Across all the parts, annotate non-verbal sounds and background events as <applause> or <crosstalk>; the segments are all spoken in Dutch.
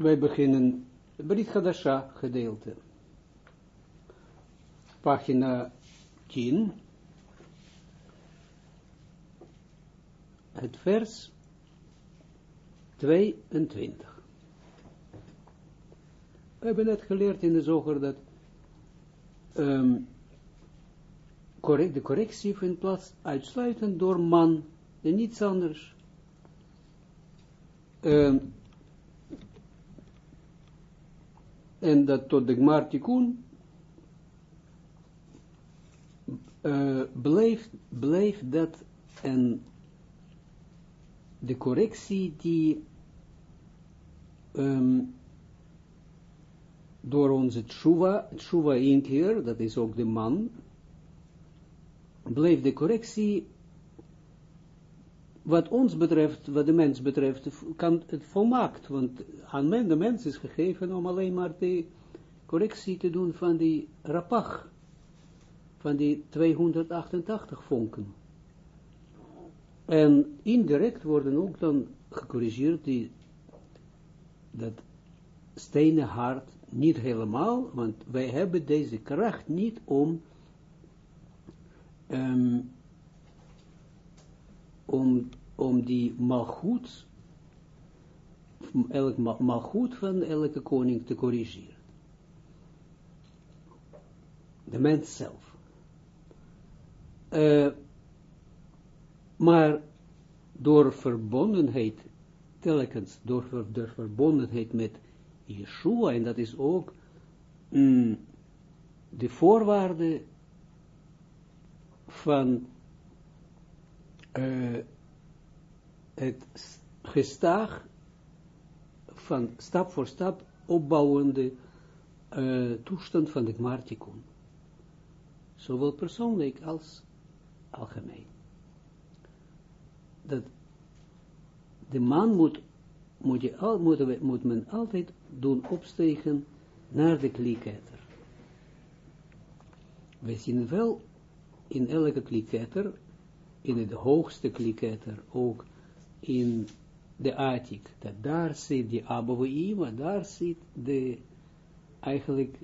Wij beginnen Brit Hadasha gedeelte. Pagina 10. Het vers 22. We hebben net geleerd in de zoger dat um, correct, de correctie vindt plaats uitsluitend door man en niets anders. Um, en dat tot de Gmartikun uh, bleef, bleef dat en de correctie die um, door onze tshuva, tshuva inkeer, dat is ook de man, bleef de correctie, wat ons betreft, wat de mens betreft, kan het volmaakt, want aan de mens is gegeven om alleen maar de correctie te doen van die rapach, van die 288 vonken. En indirect worden ook dan gecorrigeerd die, dat stenen hart niet helemaal, want wij hebben deze kracht niet om um, om, om die malgoed, elk malgoed van elke koning te corrigeren. De mens zelf. Uh, maar door verbondenheid, telkens door, door verbondenheid met Yeshua, en dat is ook mm, de voorwaarde van uh, het gestaag van stap voor stap opbouwende uh, toestand van de Gmartikun. Zowel persoonlijk als algemeen. Dat de man moet, moet, je moet, men altijd doen opstegen naar de kliketter. We zien wel in elke kliketter, in de hoogste kliketter, ook in de Atik, dat daar zit die Abouima, daar zit de, eigenlijk,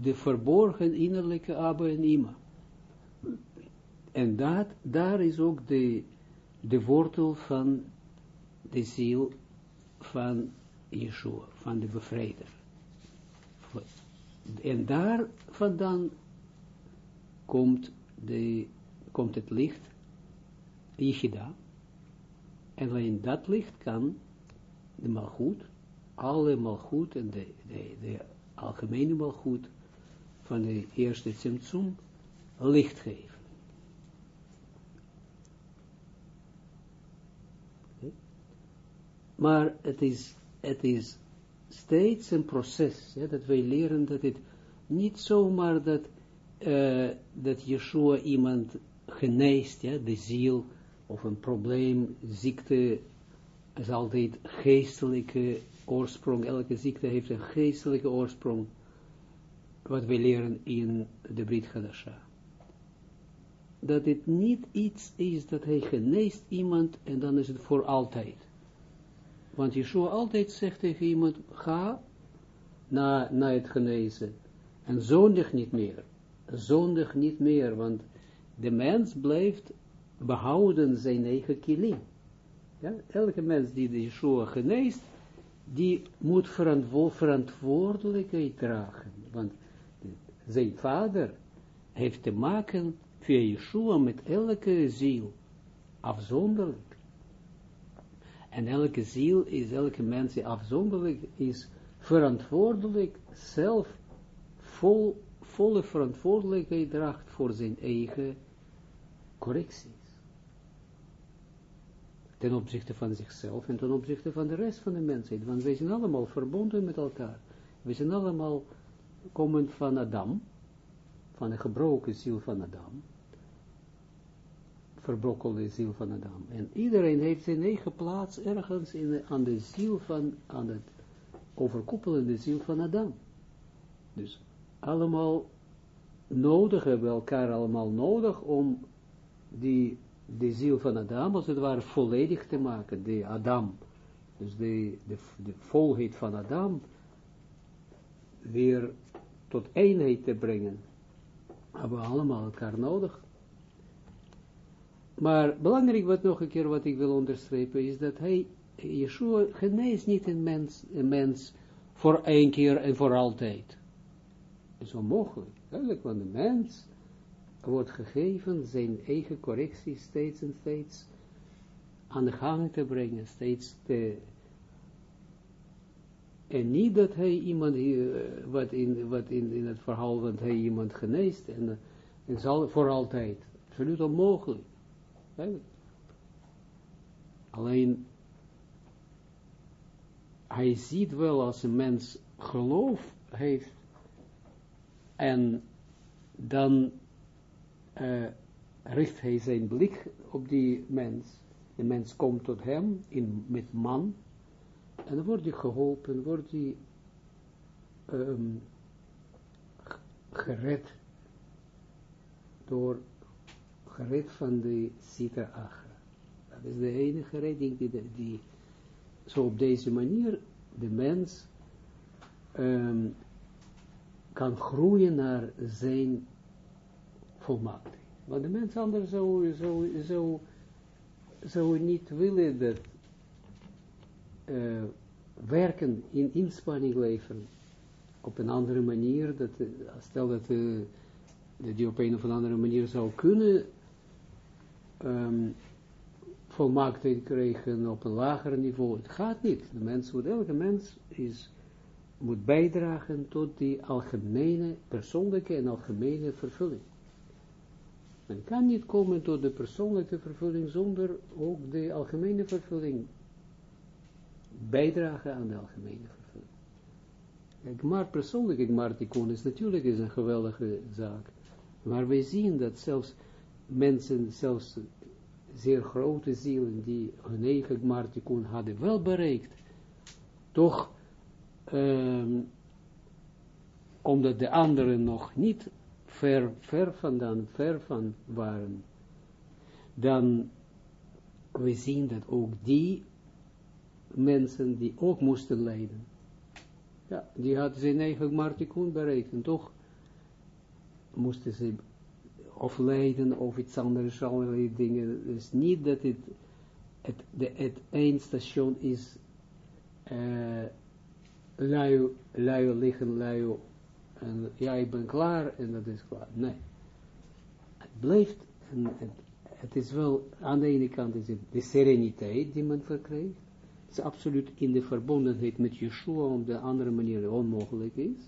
de verborgen innerlijke Abba en Ima. En daar is ook de, de wortel van de ziel van Yeshua, van de bevrijder. En daar vandaan komt, de, komt het licht, Yichida, en alleen dat licht kan de malgoed, alle malgoed en de, de, de algemene malgoed van de eerste Tsimtsum licht geven. Maar het is het is steeds een proces, dat wij leren dat het niet zomaar dat, uh, dat Yeshua iemand geneest, ja, de ziel, of een probleem, ziekte, is altijd geestelijke oorsprong, elke ziekte heeft een geestelijke oorsprong, wat wij leren in de Brit Hadasha. Dat het niet iets is dat hij geneest iemand en dan is het voor altijd. Want Yeshua altijd zegt tegen iemand, ga na, na het genezen. En zondig niet meer. Zondig niet meer, want de mens blijft behouden zijn eigen kilim. Elke mens die de Yeshua geneest, die moet verantwo verantwoordelijkheid dragen. Want zijn vader heeft te maken via Yeshua met elke ziel, afzonderlijk. En elke ziel is, elke mens die afzonderlijk is, verantwoordelijk, zelf vol, volle verantwoordelijkheid draagt voor zijn eigen correcties. Ten opzichte van zichzelf en ten opzichte van de rest van de mensheid. Want wij zijn allemaal verbonden met elkaar. We zijn allemaal komend van Adam, van de gebroken ziel van Adam verbrokkelde ziel van Adam. En iedereen heeft zijn eigen plaats ergens in aan de ziel van, aan het overkoepelende ziel van Adam. Dus allemaal nodig, hebben we elkaar allemaal nodig om die, de ziel van Adam, als het ware, volledig te maken. De Adam, dus de, de, de volheid van Adam, weer tot eenheid te brengen, hebben we allemaal elkaar nodig. Maar belangrijk wat nog een keer wat ik wil onderstrepen is dat hij, Yeshua geneest niet een mens, een mens voor één keer en voor altijd. Dat is onmogelijk. Eigenlijk, want de mens wordt gegeven zijn eigen correctie steeds en steeds aan de gang te brengen, steeds te... En niet dat hij iemand, eh, wat, in, wat in, in het verhaal, dat hij iemand geneest, en, en zal voor altijd. Absoluut onmogelijk. Alleen, hij ziet wel als een mens geloof heeft, en dan uh, richt hij zijn blik op die mens. De mens komt tot hem in, met man, en dan wordt hij geholpen, wordt hij um, gered door gered van de Sita Achra. Dat is de enige redding die, zo op deze manier de mens um, kan groeien naar zijn volmaaktheid. Want de mens anders zou, zou, zou, zou niet willen dat uh, werken in inspanning leveren op een andere manier, dat, uh, stel dat, uh, die op een of andere manier zou kunnen um, volmaaktheid krijgen op een lager niveau. Het gaat niet. De mens elke mens is, moet bijdragen tot die algemene, persoonlijke en algemene vervulling. Men kan niet komen tot de persoonlijke vervulling zonder ook de algemene vervulling bijdragen aan de algemene vervulling. Kijk, maar persoonlijk, maar is natuurlijk is een geweldige zaak. Maar wij zien dat zelfs mensen, zelfs zeer grote zielen, die hun eigen Martikun hadden wel bereikt, toch, um, omdat de anderen nog niet ver, ver vandaan, ver van waren, dan we zien dat ook die mensen die ook moesten lijden, ja, die hadden zijn eigen Martikun bereikt, en toch moesten ze of lijden of iets anders, allerlei dingen. Dus niet dat het het, het eindstation is uh, lui, lui liggen, lui en ja, ik ben klaar en dat is klaar. Nee. Het blijft, en het, is wel, aan de ene kant is het de sereniteit die men verkrijgt. Het is absoluut in de verbondenheid met Yeshua, op de andere manier onmogelijk is.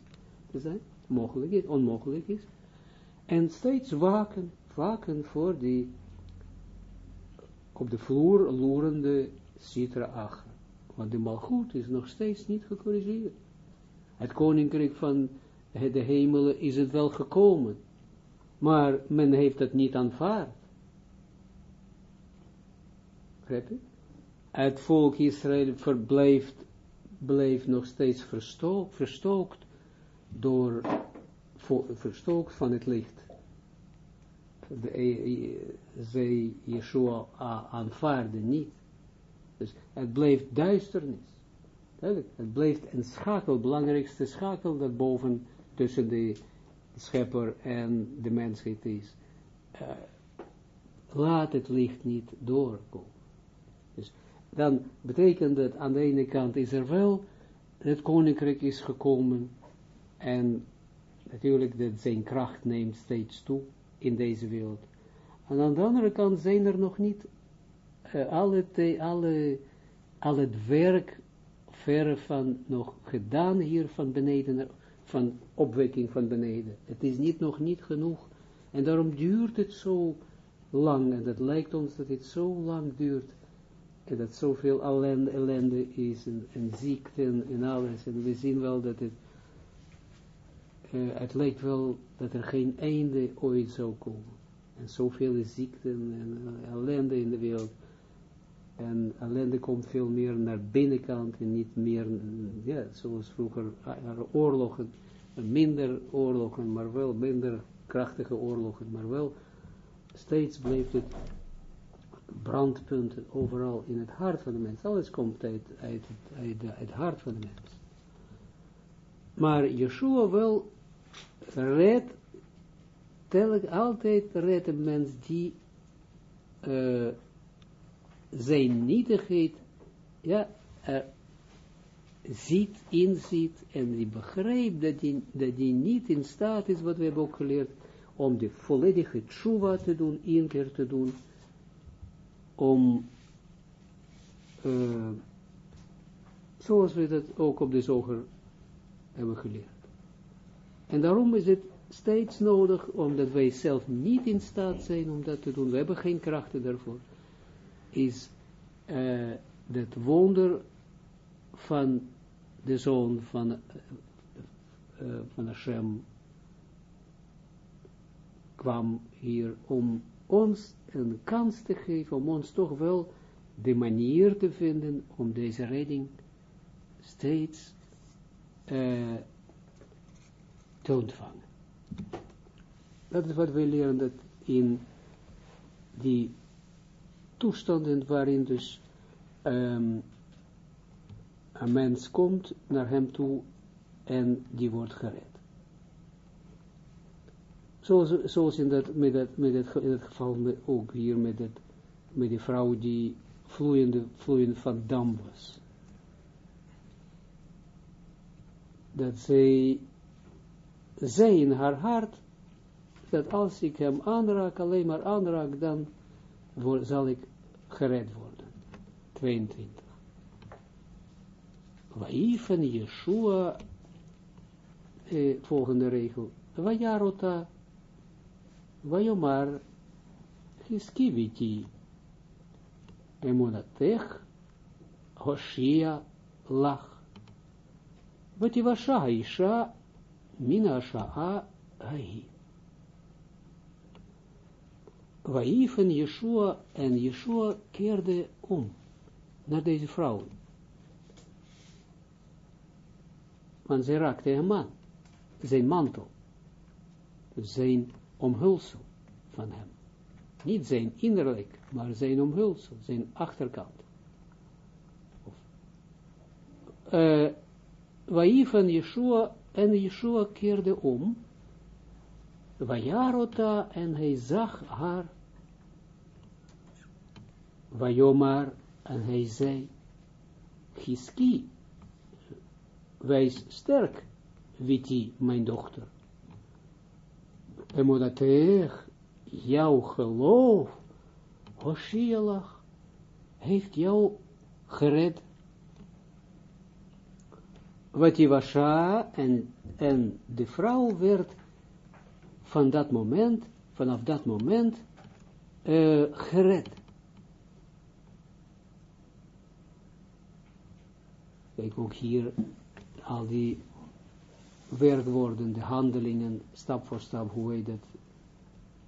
Te zijn, mogelijk is, onmogelijk is. En steeds waken, waken voor die op de vloer loerende citra achter. Want de malgoed is nog steeds niet gecorrigeerd. Het koninkrijk van de hemelen is het wel gekomen. Maar men heeft het niet aanvaard. Het volk Israël verblijft, bleef nog steeds verstookt door, verstookt van het licht. Eh, eh, zij Yeshua aanvaarden niet. Dus het bleef duisternis. Het bleef een schakel, belangrijkste schakel dat boven tussen de schepper en de mensheid is. Uh, laat het licht niet doorkomen. Dus dan betekent dat aan de ene kant is er wel, het koninkrijk is gekomen en natuurlijk dat zijn kracht neemt steeds toe in deze wereld. En aan de andere kant zijn er nog niet uh, alle, alle, al het werk verre van nog gedaan hier van beneden van opwekking van beneden. Het is niet, nog niet genoeg. En daarom duurt het zo lang. En het lijkt ons dat het zo lang duurt. En dat zoveel ellende, ellende is. En, en ziekten en alles. En we zien wel dat het... Uh, het lijkt wel dat er geen einde ooit zou komen. En zoveel ziekten en ellende in de wereld. En ellende komt veel meer naar binnenkant en niet meer, ja, zoals vroeger, oorlogen, minder oorlogen, maar wel minder krachtige oorlogen, maar wel steeds bleef het brandpunten overal in het hart van de mens. Alles komt uit, uit, uit, uit het hart van de mens. Maar Yeshua wel redt, telkens altijd redt een mens die uh, zijn nietigheid, ja, er ziet, inziet en die begrijpt dat die, dat die niet in staat is, wat we hebben ook geleerd, om de volledige tshuva te doen, inkeer te doen, om, uh, zoals we dat ook op de zoger hebben geleerd. En daarom is het steeds nodig, omdat wij zelf niet in staat zijn om dat te doen, we hebben geen krachten daarvoor, is uh, het wonder van de zoon van, uh, uh, van Hashem kwam hier om ons een kans te geven, om ons toch wel de manier te vinden om deze redding steeds te ontvangen. Dat is wat we leren dat in die toestanden waarin dus um, een mens komt naar hem toe en die wordt gered. Zoals, zoals in, dat, met dat, met dat, in het geval met, ook hier met, dat, met die vrouw die vloeiende, vloeiende van dam was. Dat zij, zij in haar hart, dat als ik hem aanraak, alleen maar aanraak, dan voor, zal ik gered worden. 22. Waifen Yeshua, eh, volgende regel, Vajarota, Vajomar, Hiskiviti, Emunatech, Hoshia, Lach. Vativasha Isha, Mina Sha'a, Hai. Waifen Yeshua en Yeshua keerde om naar deze vrouw. Want zij raakte een man, zijn mantel, zijn omhulsel van hem. Niet zijn innerlijk, maar zijn omhulsel, zijn achterkant. Uh, van Yeshua en Yeshua keerde om, Vajarota en hij zag haar Vajomar, en hij zei, Giski, wees sterk, Witi, mijn dochter. Emodateeg, jouw geloof, Hoshielach, heeft jou gered. Wat was en, en de vrouw werd van dat moment, vanaf dat moment, uh, gered. Kijk ook hier al die werkwoorden, de handelingen, stap voor stap, hoe hij dat,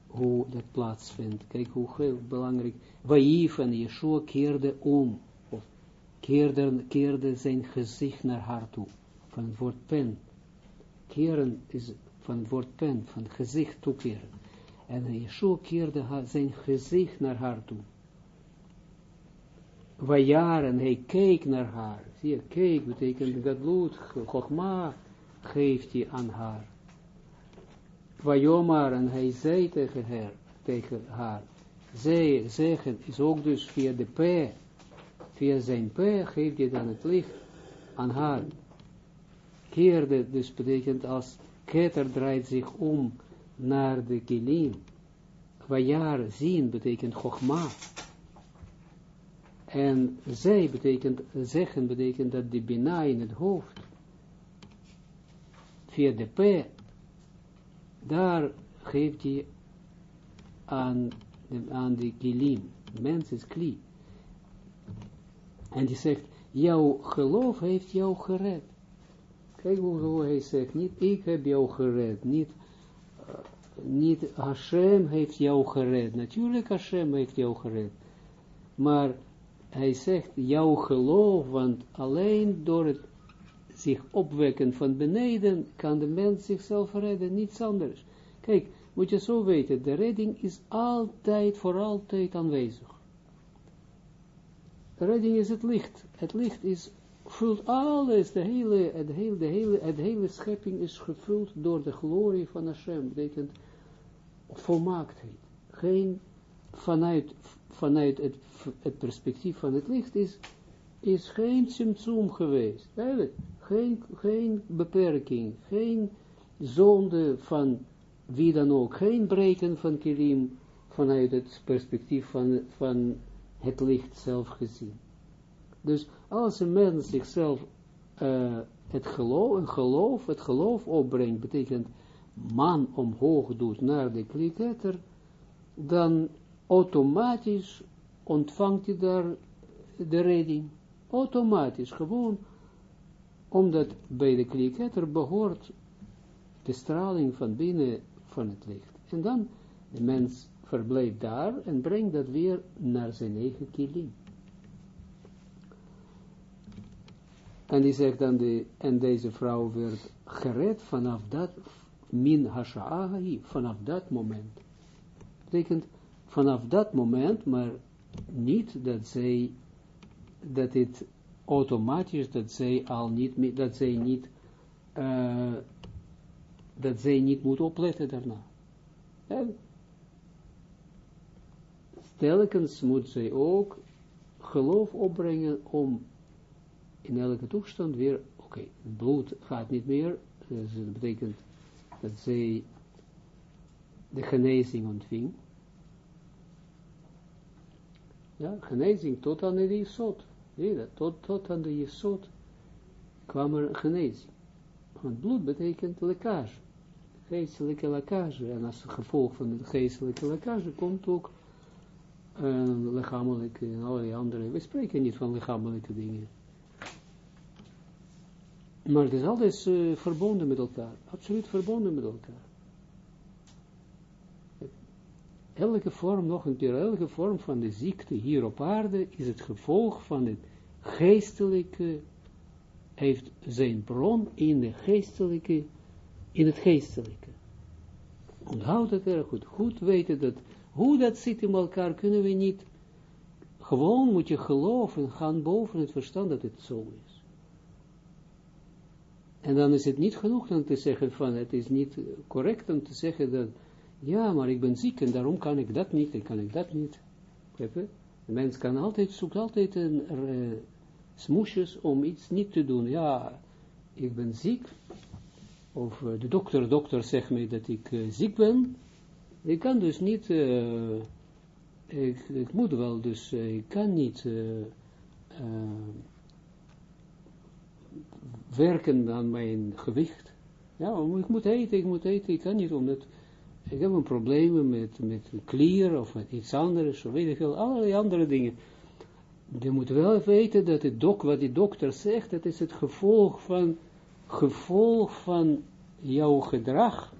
hoe dat plaatsvindt. Kijk hoe heel belangrijk. Waïf en Yeshua keerde om, of keerde, keerde zijn gezicht naar haar toe, van het woord pen. Keren is van het woord pen, van gezicht toekeren. En Yeshua keerde haar, zijn gezicht naar haar toe. Vajaren, hij keek naar haar. Zie je, keek betekent gadlut, chokma geeft hij aan haar. Vajomar, en hij zei tegen haar, tegen haar. Zij, zeggen, is ook dus via de P, via zijn P geeft hij dan het licht aan haar. Keerde, dus betekent als ketter draait zich om naar de kilim. Vajar, zien, betekent chokma. En zij betekent, zeggen betekent dat de bina in het hoofd, via de P, daar geeft hij aan, aan de kilim, mens is kli. En die zegt, jouw geloof heeft jou gered. Kijk hoe hij zegt, niet ik heb jou gered, niet, uh, niet Hashem heeft jou gered. Natuurlijk Hashem heeft jou gered. Maar hij zegt, jouw geloof, want alleen door het zich opwekken van beneden, kan de mens zichzelf redden, niets anders. Kijk, moet je zo weten, de redding is altijd, voor altijd aanwezig. redding is het licht. Het licht is, vult alles, de hele, het hele, de hele, het hele schepping is gevuld door de glorie van Hashem. Betekent volmaaktheid. Geen, vanuit, vanuit het, perspectief van het licht is, is geen symptoom geweest. Geen, geen beperking, geen zonde van wie dan ook, geen breken van kilim vanuit het perspectief van, van het licht zelf gezien. Dus als een mens zichzelf uh, het geloof, een geloof, het geloof opbrengt, betekent man omhoog doet naar de kliketter, dan automatisch ontvangt hij daar de redding. Automatisch, gewoon, omdat bij de kliketter behoort de straling van binnen van het licht. En dan, de mens verblijft daar en brengt dat weer naar zijn eigen kilim. En die zegt dan, de, en deze vrouw werd gered vanaf dat, min hasha'ahi, vanaf dat moment. Betekent, vanaf dat moment, maar niet dat zij, dat het automatisch, dat zij al niet, dat zij niet, uh, dat zij niet moet opletten daarna. En telkens moet zij ook geloof opbrengen om in elke toestand weer, oké, het bloed gaat niet meer, dus dat betekent dat zij de genezing ontving. Ja, genezing tot aan de dat? Tot, tot aan de jesot kwam er genezing. Want bloed betekent lekkage. Geestelijke lekkage. En als gevolg van de geestelijke lekkage komt ook uh, lichamelijke en allerlei andere. We spreken niet van lichamelijke dingen. Maar het is altijd uh, verbonden met elkaar. Absoluut verbonden met elkaar. Elke vorm, nog een keer, elke vorm van de ziekte hier op aarde is het gevolg van het geestelijke, heeft zijn bron in de geestelijke, in het geestelijke. Onthoud het erg goed. Goed weten dat, hoe dat zit in elkaar, kunnen we niet, gewoon moet je geloven, gaan boven het verstand dat het zo is. En dan is het niet genoeg om te zeggen van, het is niet correct om te zeggen dat, ja, maar ik ben ziek en daarom kan ik dat niet en kan ik dat niet. De mens kan altijd, zoekt altijd een uh, smoesjes om iets niet te doen. Ja, ik ben ziek, of uh, de dokter, dokter zegt mij dat ik uh, ziek ben. Ik kan dus niet, ik, ik, moet wel, dus ik kan niet werken aan mijn gewicht. Ja, ik moet eten, ik moet eten, ik kan niet, omdat ik heb een probleem met, met klier of met iets anders, of weet ik veel, allerlei andere dingen. Je moet wel weten dat het dok, wat die dokter zegt, dat is het gevolg van, gevolg van jouw gedrag.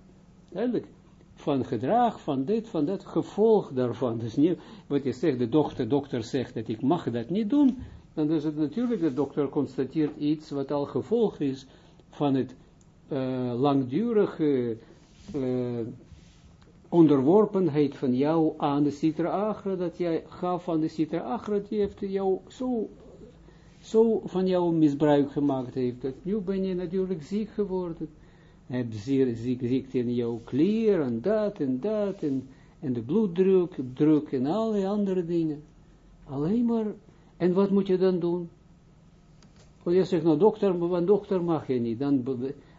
Eigenlijk, van gedrag, van dit, van dat, gevolg daarvan. Dus niet, wat je zegt, de dokter, dokter zegt dat ik mag dat niet doen, dan is het natuurlijk, de dokter constateert iets wat al gevolg is van het uh, langdurige uh, onderworpenheid van jou aan de Sitra Agra, dat jij gaf aan de Sitra Agra, die heeft jou zo, zo van jou misbruik gemaakt heeft, dat nu ben je natuurlijk ziek geworden. Heb zeer ziek, ziekte in jouw klier en dat en dat en, en de bloeddruk, druk en alle andere dingen. Alleen maar en wat moet je dan doen? Als je zegt, nou dokter, van dokter mag je niet. Dan,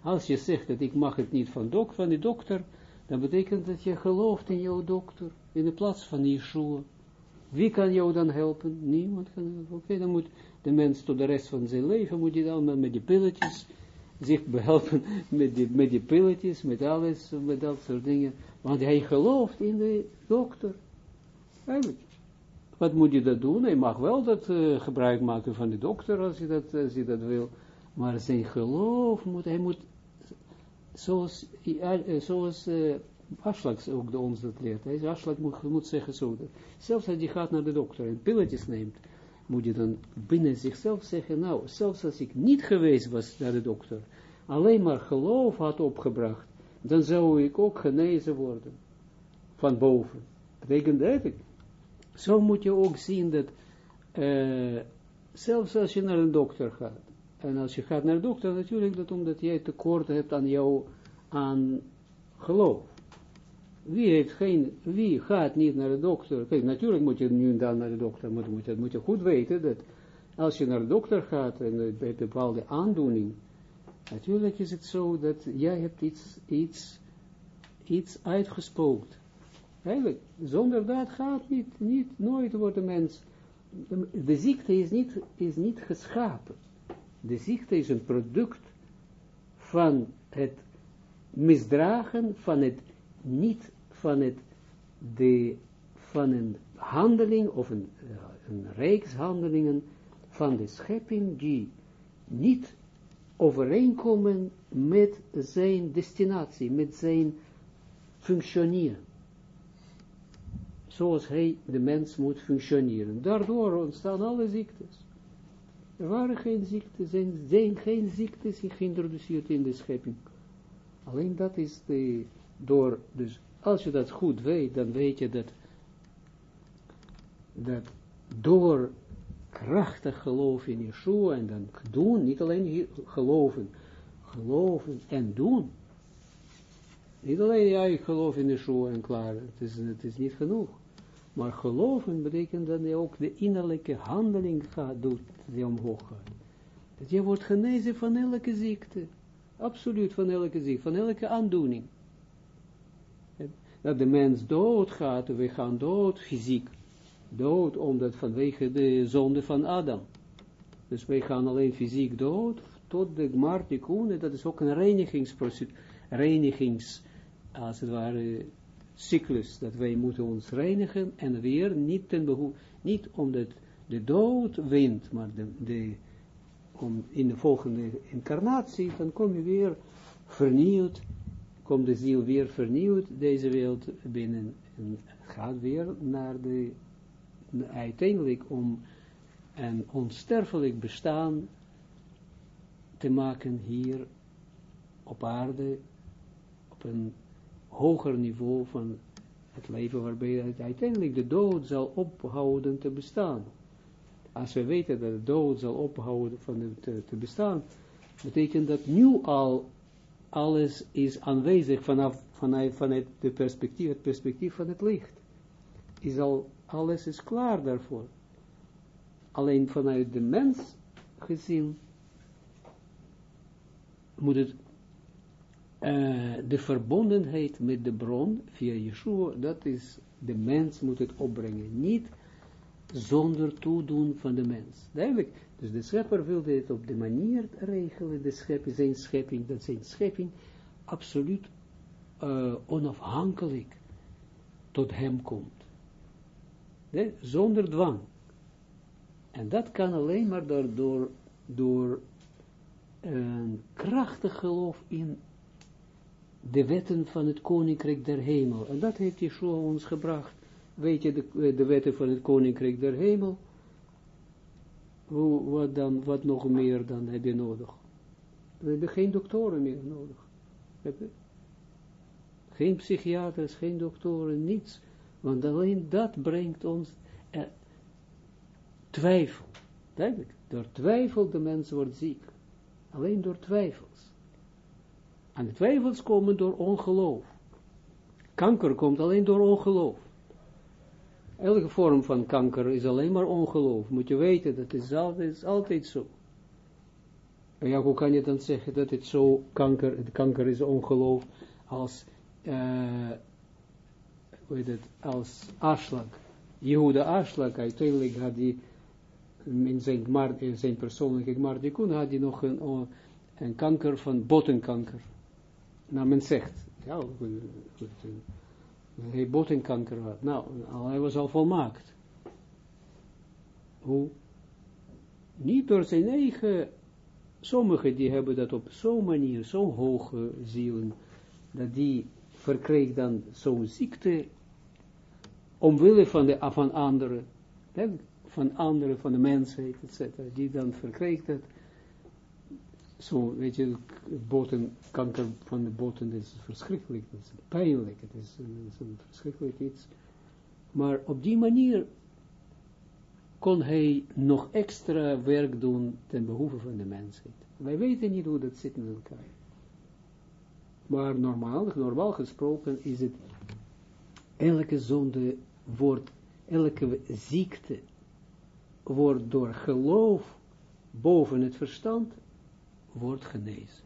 als je zegt dat ik mag het niet van, dok, van die dokter, dan betekent dat je gelooft in jouw dokter, in de plaats van Yeshua. Wie kan jou dan helpen? Niemand kan helpen. Oké, dan moet de mens tot de rest van zijn leven, moet je dan met die pilletjes zich behelpen, <laughs> met die, met die pilletjes, met alles, met dat soort dingen. Want hij gelooft in de dokter. Eigenlijk. Wat moet je dat doen? Hij mag wel dat uh, gebruik maken van de dokter als hij dat, als hij dat wil. Maar zijn geloof moet, hij moet, zoals, uh, zoals uh, Aslak ook de ons dat leert. Aslak moet, moet zeggen zo. Zelfs als hij gaat naar de dokter en pilletjes neemt, moet je dan binnen zichzelf zeggen, nou, zelfs als ik niet geweest was naar de dokter, alleen maar geloof had opgebracht, dan zou ik ook genezen worden. Van boven. Betekent dat? Zo moet je ook zien dat uh, zelfs als je naar een dokter gaat, en als je gaat naar de dokter, natuurlijk dat omdat jij tekort hebt aan jou, aan geloof. Wie, heeft geen, wie gaat niet naar de dokter? Kijk, natuurlijk moet je nu en dan naar de dokter, maar moet je, moet je goed weten dat als je naar de dokter gaat en bij bepaalde aandoening, natuurlijk is het zo dat jij hebt iets, iets, iets uitgespookt. Eigenlijk, zonder dat gaat niet, niet, nooit wordt de mens, de ziekte is niet, is niet geschapen. De ziekte is een product van het misdragen, van het niet, van het, de, van een handeling of een, eh, een reeks handelingen van de schepping die niet overeenkomen met zijn destinatie, met zijn functioneren. Zoals hij, de mens, moet functioneren. Daardoor ontstaan alle ziektes. Er waren geen ziektes, zijn, zijn geen ziektes geïntroduceerd in de schepping. Alleen dat is door, dus als je dat goed weet, dan weet je dat, dat door krachtig geloof in Yeshua en dan doen, niet alleen geloven, geloven en doen. Niet alleen, ja, ik geloof in Yeshua en klaar, het is, het is niet genoeg. Maar geloven betekent dat je ook de innerlijke handeling gaat doen, die omhoog gaat. Dat je wordt genezen van elke ziekte. Absoluut van elke ziekte, van elke aandoening. Dat de mens dood gaat, we gaan dood fysiek. Dood omdat vanwege de zonde van Adam. Dus wij gaan alleen fysiek dood, tot de Gmartikune, dat is ook een reinigingsproces, reinigings, als het ware, cyclus, dat wij moeten ons reinigen en weer niet ten behoeve, niet omdat de dood wint, maar de, de, om in de volgende incarnatie, dan kom je weer vernieuwd, komt de ziel weer vernieuwd deze wereld binnen en gaat weer naar de, uiteindelijk om een onsterfelijk bestaan te maken hier op aarde, op een hoger niveau van het leven waarbij uiteindelijk de dood zal ophouden te bestaan. Als we weten dat de dood zal ophouden van te, te bestaan, betekent dat nu al alles is aanwezig vanaf, vanuit, vanuit de perspectief, het perspectief van het licht. Is al, alles is klaar daarvoor. Alleen vanuit de mens gezien moet het uh, de verbondenheid met de bron via Yeshua, dat is, de mens moet het opbrengen, niet zonder toedoen van de mens. Duidelijk, dus de schepper wilde het op de manier regelen, de schepping, zijn schepping, dat zijn schepping absoluut uh, onafhankelijk tot hem komt. Nee, zonder dwang. En dat kan alleen maar door, door, door een krachtig geloof in de wetten van het koninkrijk der hemel. En dat heeft Yeshua ons gebracht. Weet je, de, de wetten van het koninkrijk der hemel. Hoe, wat, dan, wat nog meer dan heb je nodig? We hebben geen doktoren meer nodig. Geen psychiaters, geen doktoren, niets. Want alleen dat brengt ons eh, twijfel. Duidelijk. Door twijfel de mens wordt ziek. Alleen door twijfels. En twijfels komen door ongeloof. Kanker komt alleen door ongeloof. Elke vorm van kanker is alleen maar ongeloof. Moet je weten, dat is altijd, is altijd zo. En ja, hoe kan je dan zeggen dat het zo kanker, het kanker is ongeloof, als, uh, hoe heet het, als. Jehuda Aslak, uiteindelijk had hij, in zijn, in zijn persoonlijke gmardikun, had hij nog een, een kanker van bottenkanker nou men zegt, ja, goed, hij botenkanker had. Nou, hij was al volmaakt. Hoe? Niet door zijn eigen, sommigen die hebben dat op zo'n manier, zo'n hoge zielen, dat die verkreeg dan zo'n ziekte, omwille van, de, van anderen, van anderen, van de mensheid, etc., die dan verkreeg dat, zo, weet je, boten, kanker van de boten is verschrikkelijk, het is pijnlijk, het is, een verschrikkelijk iets. Maar op die manier kon hij nog extra werk doen ten behoeve van de mensheid. Wij weten niet hoe dat zit met elkaar. Maar normaal, normaal gesproken is het, elke zonde wordt, elke ziekte wordt door geloof boven het verstand, wordt genezen.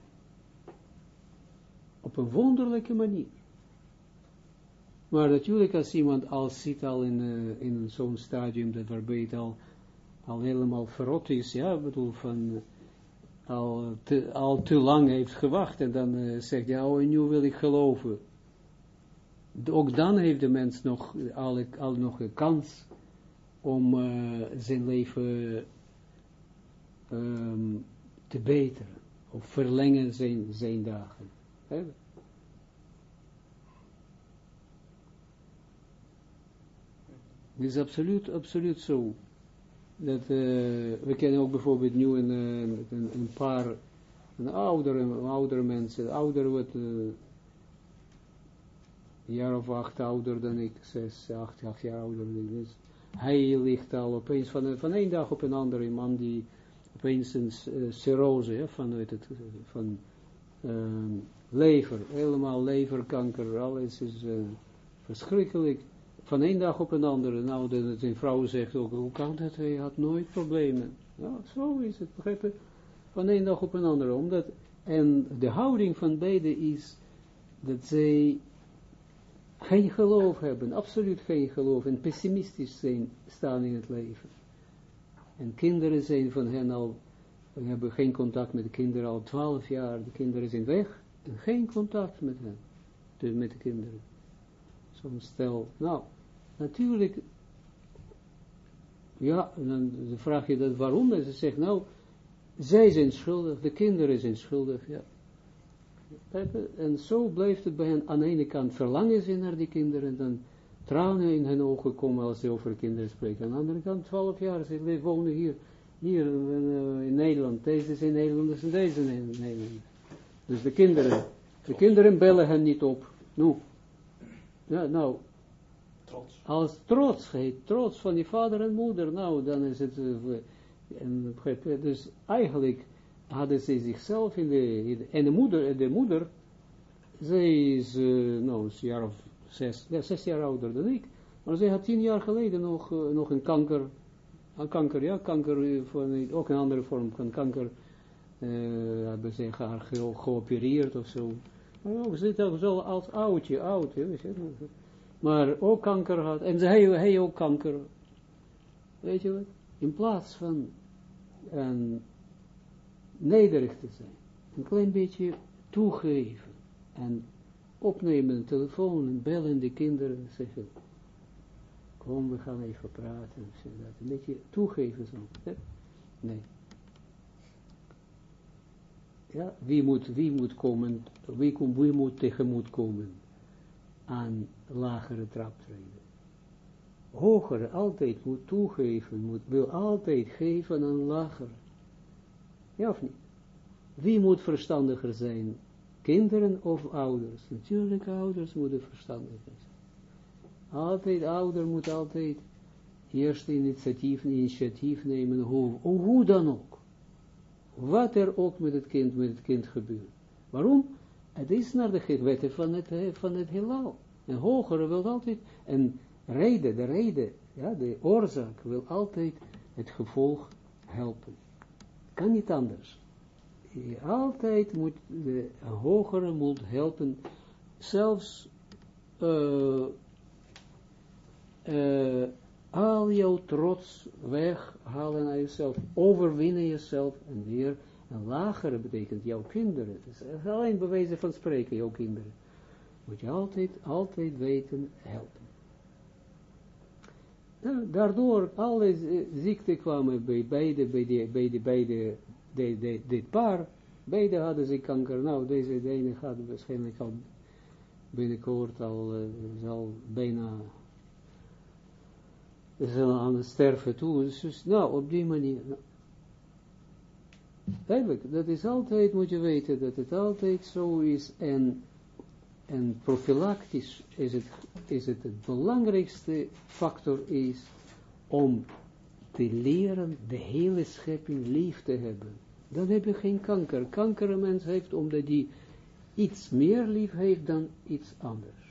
Op een wonderlijke manier. Maar natuurlijk als iemand al zit al in, uh, in zo'n stadium dat waarbij het al, al helemaal verrot is, ja, bedoel van al te, al te lang heeft gewacht en dan uh, zegt ja, oh, nu wil ik geloven. Ook dan heeft de mens nog al, al nog een kans om zijn leven um, te beteren of verlengen zijn, zijn dagen. He? Het is absoluut, absoluut zo. Dat, uh, we kennen ook bijvoorbeeld nu een, een, een paar een oudere, oudere mensen, ouder wat uh, een jaar of acht ouder dan ik, zes, acht, acht jaar ouder dan ik. Dus hij ligt al opeens van, van een dag op een andere man die een uh, cirrose van, weet het, van uh, lever, helemaal leverkanker, alles is uh, verschrikkelijk. Van een dag op een andere, nou, de, de vrouw zegt ook, hoe kan dat, hij had nooit problemen. Ja, zo is het, begrijpen? Van een dag op een andere, omdat, en de houding van beide is, dat zij geen geloof hebben, absoluut geen geloof, en pessimistisch zijn, staan in het leven. En kinderen zijn van hen al, we hebben geen contact met de kinderen al twaalf jaar, de kinderen zijn weg, en geen contact met hen, met de kinderen. Zo'n stel, nou, natuurlijk, ja, dan vraag je dat waarom, en ze zegt, nou, zij zijn schuldig, de kinderen zijn schuldig, ja. En zo blijft het bij hen, aan de ene kant verlangen ze naar die kinderen, dan tranen in hun ogen komen als ze over kinderen spreken. Aan de andere kant, twaalf jaar, ze wonen hier, hier in, in Nederland, deze zijn Nederlanders en deze zijn Nederlanders. Dus de kinderen, de kinderen bellen hen niet op. Nu, ja, nou, trots. als trots, trots van die vader en moeder, nou, dan is het, uh, en, dus eigenlijk hadden ze zichzelf in de, en de moeder, de moeder, zij is, uh, nou, een jaar of zes, ja, zes jaar ouder dan ik, maar zij had tien jaar geleden nog, uh, nog een kanker, een kanker, ja, kanker, van, ook een andere vorm van kanker, uh, hebben ze haar ge geopereerd of zo. Maar ook, ze zit zo als oudje, oud, weet je, maar ook kanker had, en hij, hij ook kanker, weet je wat, in plaats van nederig te zijn, een klein beetje toegeven, en opnemen de telefoon en bellen de kinderen en zeggen, kom we gaan even praten, dat. een beetje toegeven zo, nee. Ja, wie moet, wie moet komen, wie, kom, wie moet tegemoet komen aan lagere traptreden. Hogere altijd moet toegeven, moet, wil altijd geven aan lagere. Ja of niet? Wie moet verstandiger zijn? Kinderen of ouders? Natuurlijk ouders moeten verstandiger zijn. Altijd, ouder moet altijd eerst initiatief, initiatief nemen, hoe, hoe dan ook. Wat er ook met het kind, met het kind gebeurt. Waarom? Het is naar de wetten van het, van het heelal. Een hogere wil altijd, en reden, de reden, ja, de oorzaak wil altijd het gevolg helpen. Kan niet anders. Altijd moet de hogere moet helpen, zelfs uh, uh, al jouw trots weghalen naar jezelf, overwinnen jezelf en weer een lagere betekent jouw kinderen. Het is alleen bewezen van spreken, jouw kinderen. Moet je altijd, altijd weten helpen. Nou, daardoor alle ziekten kwamen bij beide, bij, de, bij, de, beide, de, de, dit paar, beide hadden ze kanker. Nou, deze de ene gaat waarschijnlijk al binnenkort al, uh, bijna is aan het sterven toe. Dus, nou, op die manier. Nou. Eigenlijk, dat is altijd, moet je weten, dat het altijd zo is. En, en profilactisch is het, is het het belangrijkste factor is om te leren de hele schepping lief te hebben. Dan heb je geen kanker. Kanker een mens heeft omdat hij iets meer lief heeft dan iets anders.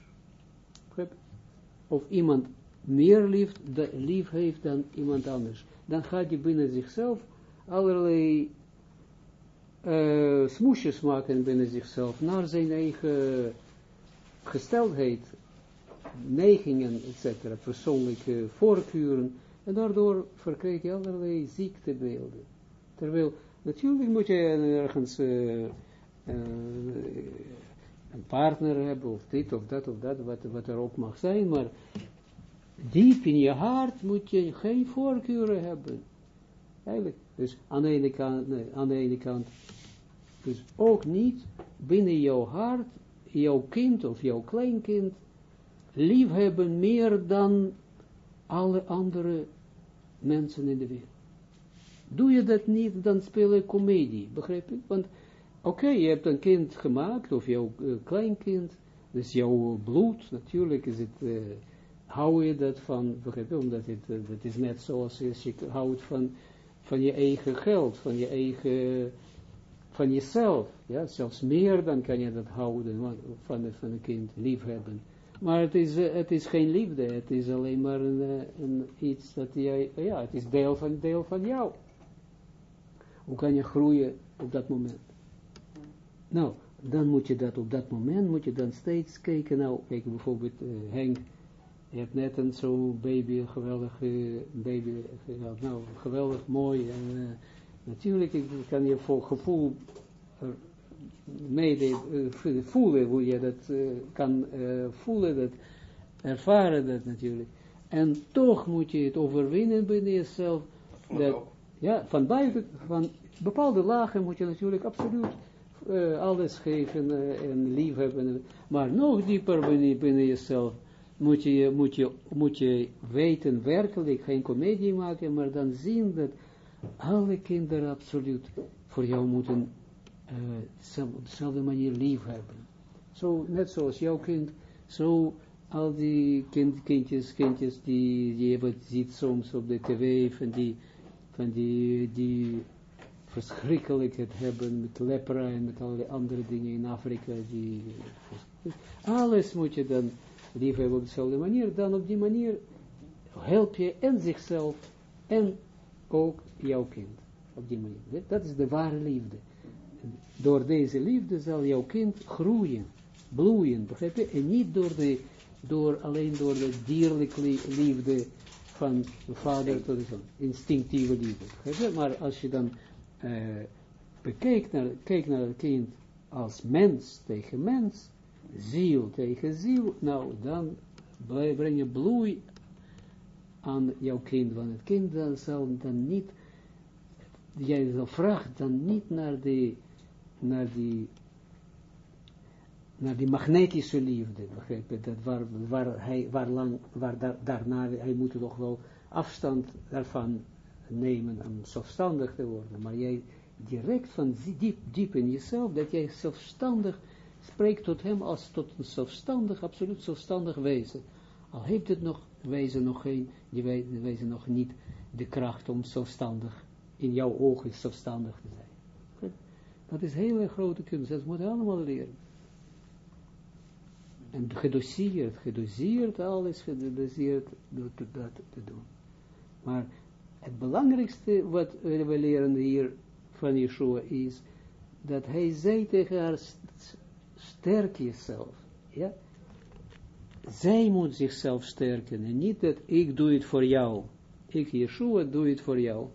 Of iemand meer lief, lief heeft dan iemand anders. Dan gaat hij binnen zichzelf allerlei uh, smoesjes maken binnen zichzelf, naar zijn eigen gesteldheid, neigingen, etc., persoonlijke voorkeuren, en daardoor verkrijg je allerlei ziektebeelden. Terwijl, natuurlijk moet je ergens uh, uh, een partner hebben, of dit, of dat, of dat, wat, wat er ook mag zijn, maar diep in je hart moet je geen voorkeuren hebben. Eigenlijk, dus aan de ene kant, nee, aan de ene kant, dus ook niet binnen jouw hart, jouw kind of jouw kleinkind, liefhebben meer dan alle andere mensen in de wereld. Doe je dat niet, dan speel je comedie, begrijp je? Want, oké, je hebt een kind gemaakt, of jouw uh, kleinkind, dus jouw bloed, natuurlijk is het, uh, hou je dat van, begrijp je, omdat het, uh, dat is net zoals je houdt van, van je eigen geld, van je eigen, van jezelf, ja, zelfs meer dan kan je dat houden, van, van een kind, liefhebben. Maar het is, uh, het is geen liefde, het is alleen maar een, uh, een iets dat jij, ja, het is deel van, deel van jou. Hoe kan je groeien op dat moment? Nou, dan moet je dat op dat moment, moet je dan steeds kijken, nou, kijk bijvoorbeeld uh, Henk, je hebt net een zo'n baby, geweldig baby nou, geweldig mooi, en natuurlijk kan je voor gevoel mede voelen, hoe je dat uh, kan uh, voelen, dat ervaren dat natuurlijk. En toch moet je het overwinnen binnen jezelf. Dat, ja, van buiten, van bepaalde lagen moet je natuurlijk absoluut alles geven en lief hebben. Maar nog dieper binnen, binnen jezelf moet je, moet, je, moet je weten werkelijk, geen comedie maken, maar dan zien dat alle kinderen absoluut voor jou moeten uh, op dezelfde manier lief hebben. Zo, net zoals jouw kind, zo al die kind, kindjes, kindjes die, je ziet soms op de tv, van die, van die, die verschrikkelijk het hebben met lepra en met alle andere dingen in Afrika, die, alles moet je dan lief hebben op dezelfde manier, dan op die manier help je en zichzelf en ook jouw kind. Op die manier. Dat is de ware liefde door deze liefde zal jouw kind groeien, bloeien, begrijp je? En niet door, de, door alleen door de dierlijke liefde van de vader tot de zoon, instinctieve liefde, begrijp je? Maar als je dan uh, bekijkt naar, kijkt naar het kind als mens tegen mens, ziel tegen ziel, nou dan breng je bloei aan jouw kind, want het kind dan zal dan niet, jij vraagt dan niet naar de naar die, naar die magnetische liefde, begrijp dat waar, waar hij, waar lang, waar daar, daarna, hij moet toch wel afstand daarvan nemen om zelfstandig te worden, maar jij direct van diep, diep in jezelf, dat jij zelfstandig spreekt tot hem als tot een zelfstandig, absoluut zelfstandig wezen. Al heeft het nog, wezen nog geen, die wezen nog niet de kracht om zelfstandig, in jouw ogen zelfstandig te zijn. Dat is hele grote kunst, dat moet allemaal leren. En gedoseerd, gedoseerd, alles gedoseerd dat, dat te doen. Maar het belangrijkste wat we leren hier van Yeshua is, dat hij zei tegen haar, sterk jezelf. Ja? Zij moet zichzelf sterken en niet dat ik doe het voor jou. Ik, Yeshua, doe het voor jou.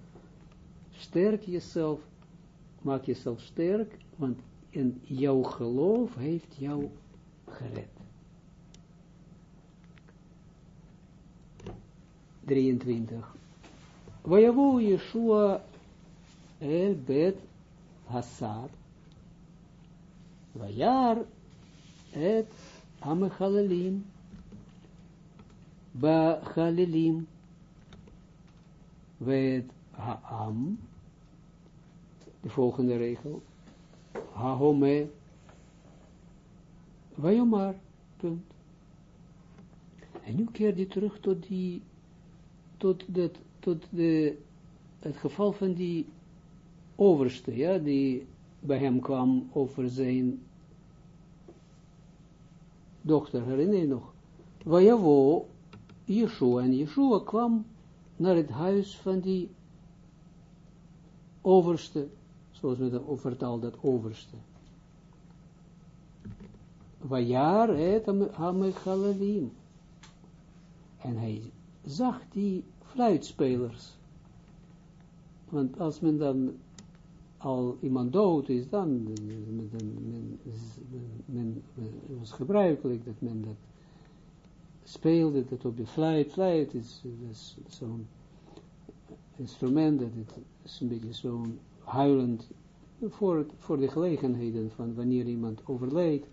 Sterk jezelf maak jezelf sterk, want in jouw geloof heeft jou gered. 23. Vayavo Yeshua el bet hasar, vayar et ba chalelim, vet ha'am, de volgende regel. Hahome. Vajomar. Punt. En nu keer je terug tot die, tot dat, tot de, het geval van die overste, ja, die bij hem kwam over zijn dochter, herinner je nog? Wajavo, Yeshua, en Yeshua kwam naar het huis van die overste, zoals we dat vertaal dat overste. Wajar het Hamechalalim. En hij zag die fluitspelers. Want als men dan al iemand dood is, dan men, men, was gebruikelijk dat men dat speelde, dat op de fluit, fluit is, is zo'n instrument, dat het is een beetje zo'n huilend, voor, voor de gelegenheden van wanneer iemand overleed,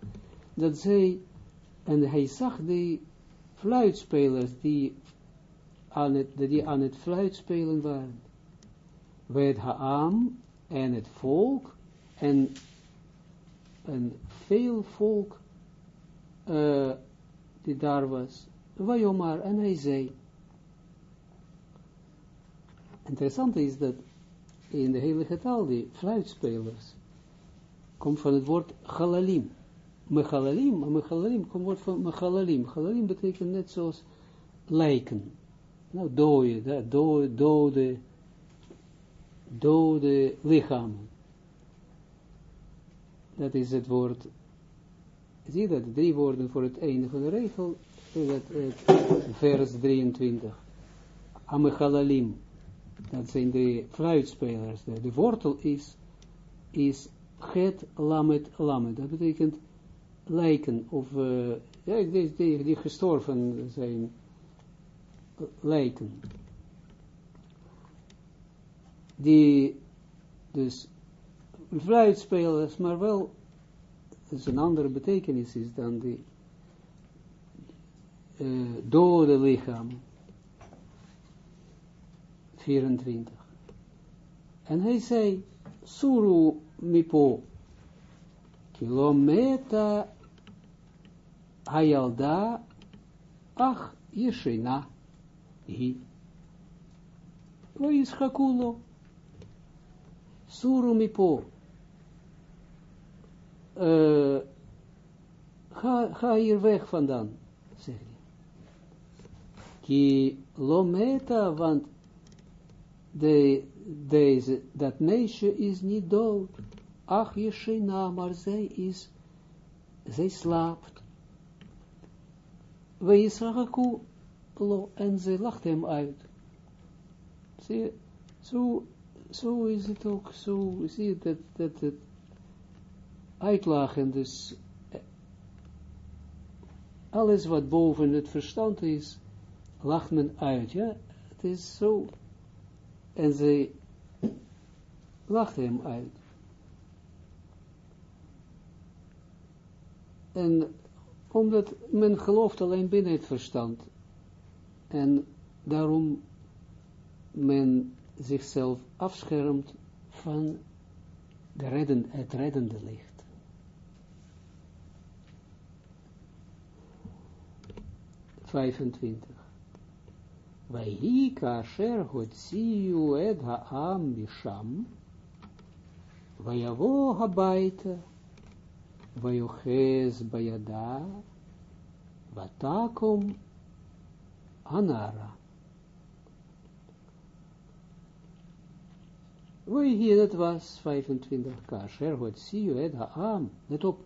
dat zij, en hij zag die fluitspelers die aan het, die aan het fluitspelen waren. Weet Haam en het volk en, en veel volk uh, die daar was. Wajomar en hij zei. Interessant is dat in de hele getal die fluitspelers komt van het woord galalim. Mechalalim, mechalalim komt woord van mechalalim. Galalim betekent net zoals lijken. Nou, dode, dode, dode, dode lichamen. Dat is het woord, zie je dat, drie woorden voor het einde van de regel, vers 23. Amechalalim, dat zijn de fluitspelers, de, de wortel is, is het lamet lamet, dat betekent lijken, of uh, ja, die, die, die gestorven zijn, lijken. Die dus fluitspelers, maar wel, is een andere betekenis is dan die uh, dode lichaam. 24. En hij zei, Suru mipo, kilometa hayalda ach yeshina hi. Lo yischakulo. Suru mipo. Eh, uh, ga, ga hier weg vandaan, zegt hij. Ki lometa, want de, deze, dat meisje is niet dood. Ach, Yeshina, maar zij is, zij slaapt. Weisraku lo, en zij lacht hem uit. Zie zo, zo is het ook, zo zie je dat, dat het uitlachen, dus alles wat boven het verstand is, lacht men uit, ja, het is zo, en zij lacht hem uit. En omdat men gelooft alleen binnen het verstand. En daarom men zichzelf afschermt van de het reddende licht. Vijfentwintig. Vaihi kasher hotziu ed ha'am misham, vayavo habaita, Vayoches bayada, Vatakom Anara. Wij hier, dat was 25 kasher, je, het haam. Let op,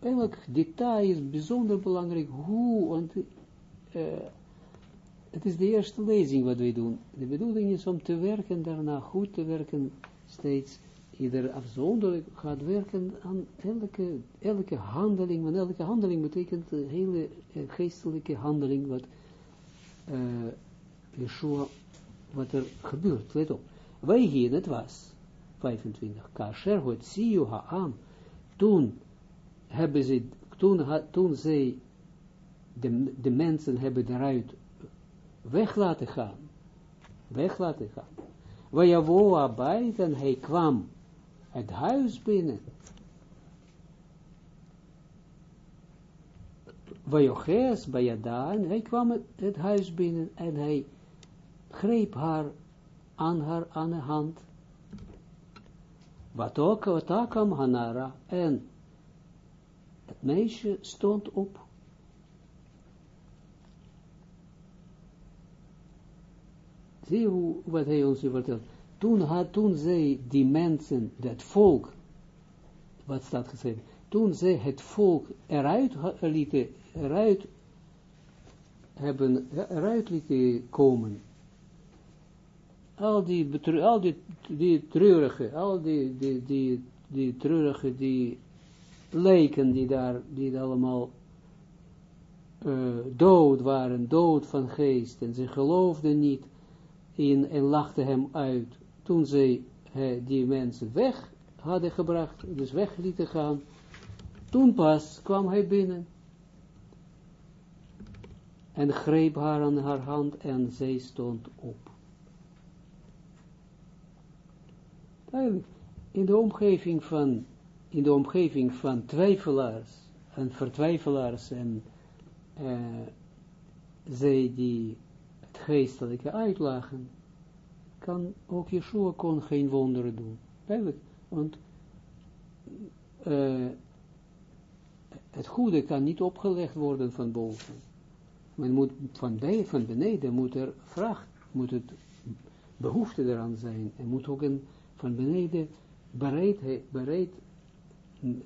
elk detail is bijzonder belangrijk, hoe, want uh, het is de eerste lezing wat wij doen. De bedoeling is om te werken, daarna goed te werken, steeds ieder afzonderlijk gaat werken aan elke, elke handeling, want elke handeling betekent een hele uh, geestelijke handeling, wat uh, Yeshua, wat er gebeurt, let op. Wij hier, het was, 25, kasher hoort siyu ha'am, toen hebben ze, toen, toen zij de, de mensen hebben eruit weg laten gaan, weg laten gaan. Wajavo abait en hij kwam het huis binnen. Vajoches bij Jada, en hij kwam het, huis binnen en hij greep haar aan haar, aan de hand. Wat ook, wat ook Hanara, en het meisje stond op. Zie wat hij ons vertelt. Toen, had, toen zij die mensen, dat volk, wat staat geschreven, toen zij het volk eruit lieten, eruit hebben, eruit komen, al die, al die, die treurige, al die, die, die, die die lijken die daar, die allemaal uh, dood waren, dood van geest, en ze geloofden niet in, en lachten hem uit, toen zij die mensen weg hadden gebracht, dus weg lieten gaan, toen pas kwam hij binnen, en greep haar aan haar hand, en zij stond op. In de omgeving van in de omgeving van twijfelaars en vertwijfelaars en uh, zij die geestelijke uitlagen, kan ook Yeshua kon geen wonderen doen. Eigenlijk, want uh, het goede kan niet opgelegd worden van boven. Men moet van, van beneden moet er vraag, moet het behoefte eraan zijn. En moet ook een, van beneden bereid, bereid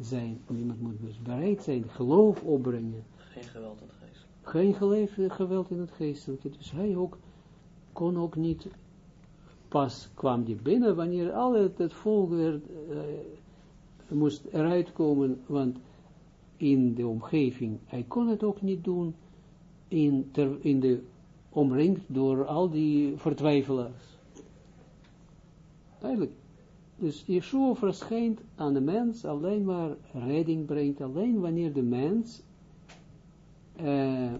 zijn, iemand moet dus bereid zijn, geloof opbrengen. Geen geweld. Geen geloof, geweld in het geestelijke. Dus hij ook, kon ook niet, pas kwam die binnen, wanneer al het, het volk werd, uh, moest eruit komen, want in de omgeving, hij kon het ook niet doen, in, ter, in de, omringd door al die vertwijfelaars. Eigenlijk, dus Yeshua verschijnt aan de mens alleen maar redding brengt, alleen wanneer de mens uh,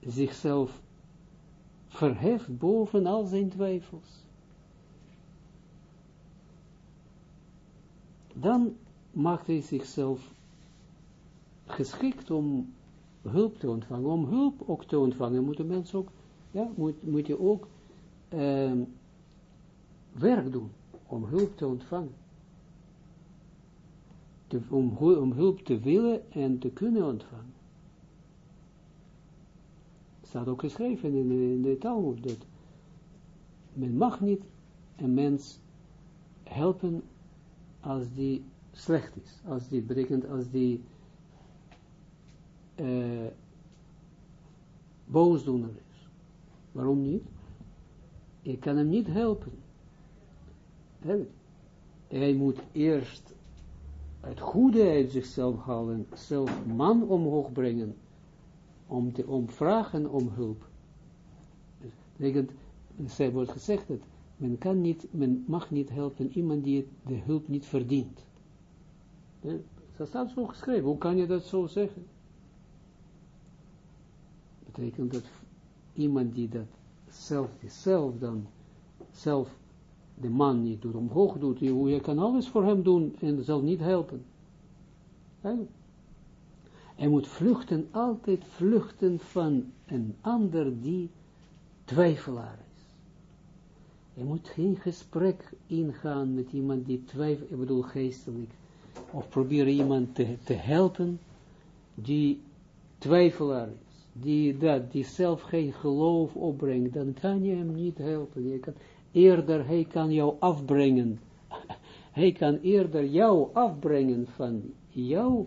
zichzelf verheft boven al zijn twijfels. Dan maakt hij zichzelf geschikt om hulp te ontvangen. Om hulp ook te ontvangen moet de mens ook, ja, moet, moet je ook uh, werk doen om hulp te ontvangen. Te, om, hulp te willen en te kunnen ontvangen. Staat ook geschreven in de, Talmud, dat men mag niet een mens helpen als die slecht is. Als die betekent, als die uh, boosdoener is. Waarom niet? Je kan hem niet helpen. Hij moet eerst het goede uit zichzelf halen, zelf man omhoog brengen, om te om vragen om hulp. Dus, betekent, zij wordt gezegd dat men kan niet, men mag niet helpen iemand die de hulp niet verdient. Dat staat zo geschreven, hoe kan je dat zo zeggen? Betekent dat iemand die dat zelf, zelf dan, zelf de man niet doet, omhoog doet, je, je kan alles voor hem doen en zal niet helpen. Hij moet vluchten, altijd vluchten van een ander die twijfelaar is. Hij moet geen gesprek ingaan met iemand die twijfelt, ik bedoel geestelijk, of proberen iemand te, te helpen die twijfelaar is. Die, dat, die zelf geen geloof opbrengt, dan kan je hem niet helpen. Je kan, eerder, hij kan jou afbrengen. <laughs> hij kan eerder jou afbrengen van jouw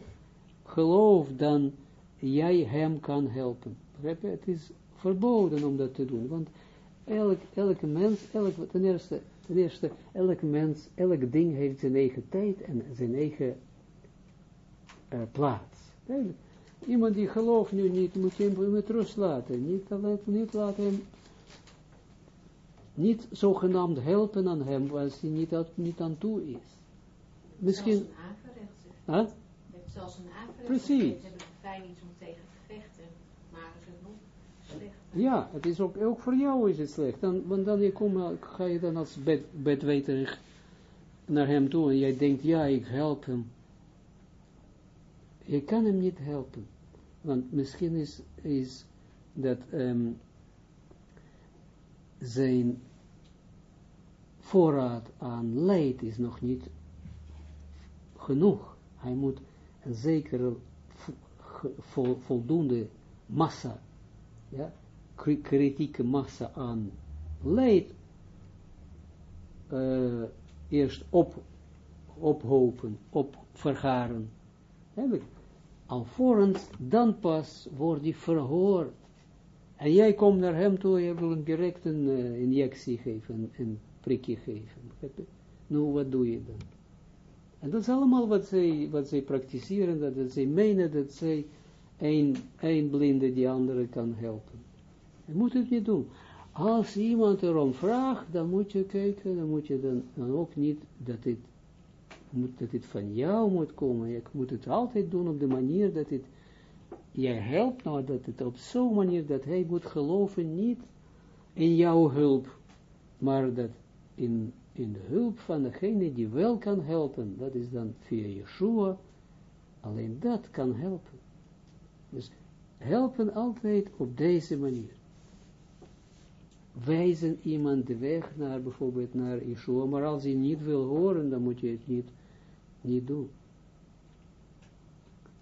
geloof dan jij hem kan helpen. Het is verboden om dat te doen, want elk, elke mens, elk, ten, eerste, ten eerste, elk mens, elk ding heeft zijn eigen tijd en zijn eigen uh, plaats. Iemand die gelooft nu niet, moet je hem met rust laten. Niet, niet laten hem niet zogenaamd helpen aan hem, als hij niet, niet aan toe is. Misschien... Zelfs een aangerecht. Huh? Zelfs een aangerecht. Precies. Ze hebben fijn iets om tegen te vechten, maar het is nog slecht. Ja, het is ook, ook voor jou is het slecht. Dan, want dan je kom, ga je dan als bed, bedweter naar hem toe en jij denkt, ja, ik help hem. Je kan hem niet helpen. Want misschien is, is dat um, zijn voorraad aan leid is nog niet genoeg. Hij moet een zekere voldoende massa, ja, kritieke massa aan leid uh, eerst op, ophopen, opvergaren. Alvorens, dan pas wordt die verhoord. En jij komt naar hem toe, je wil een direct een uh, injectie geven, een prikje geven. Nou, wat doe je dan? En dat is allemaal wat zij, wat zij praktiseren, dat, dat zij menen dat zij een, een blinde die andere kan helpen. Je moet het niet doen. Als iemand erom vraagt, dan moet je kijken, dan moet je dan, dan ook niet dat dit, moet, dat dit van jou moet komen. Je moet het altijd doen op de manier dat het jij helpt, nou dat het op zo'n manier dat hij moet geloven niet in jouw hulp, maar dat in, in de hulp van degene die wel kan helpen, dat is dan via Yeshua, alleen dat kan helpen. Dus helpen altijd op deze manier. Wijzen iemand de weg naar bijvoorbeeld naar Yeshua, maar als hij niet wil horen, dan moet je het niet, niet doen.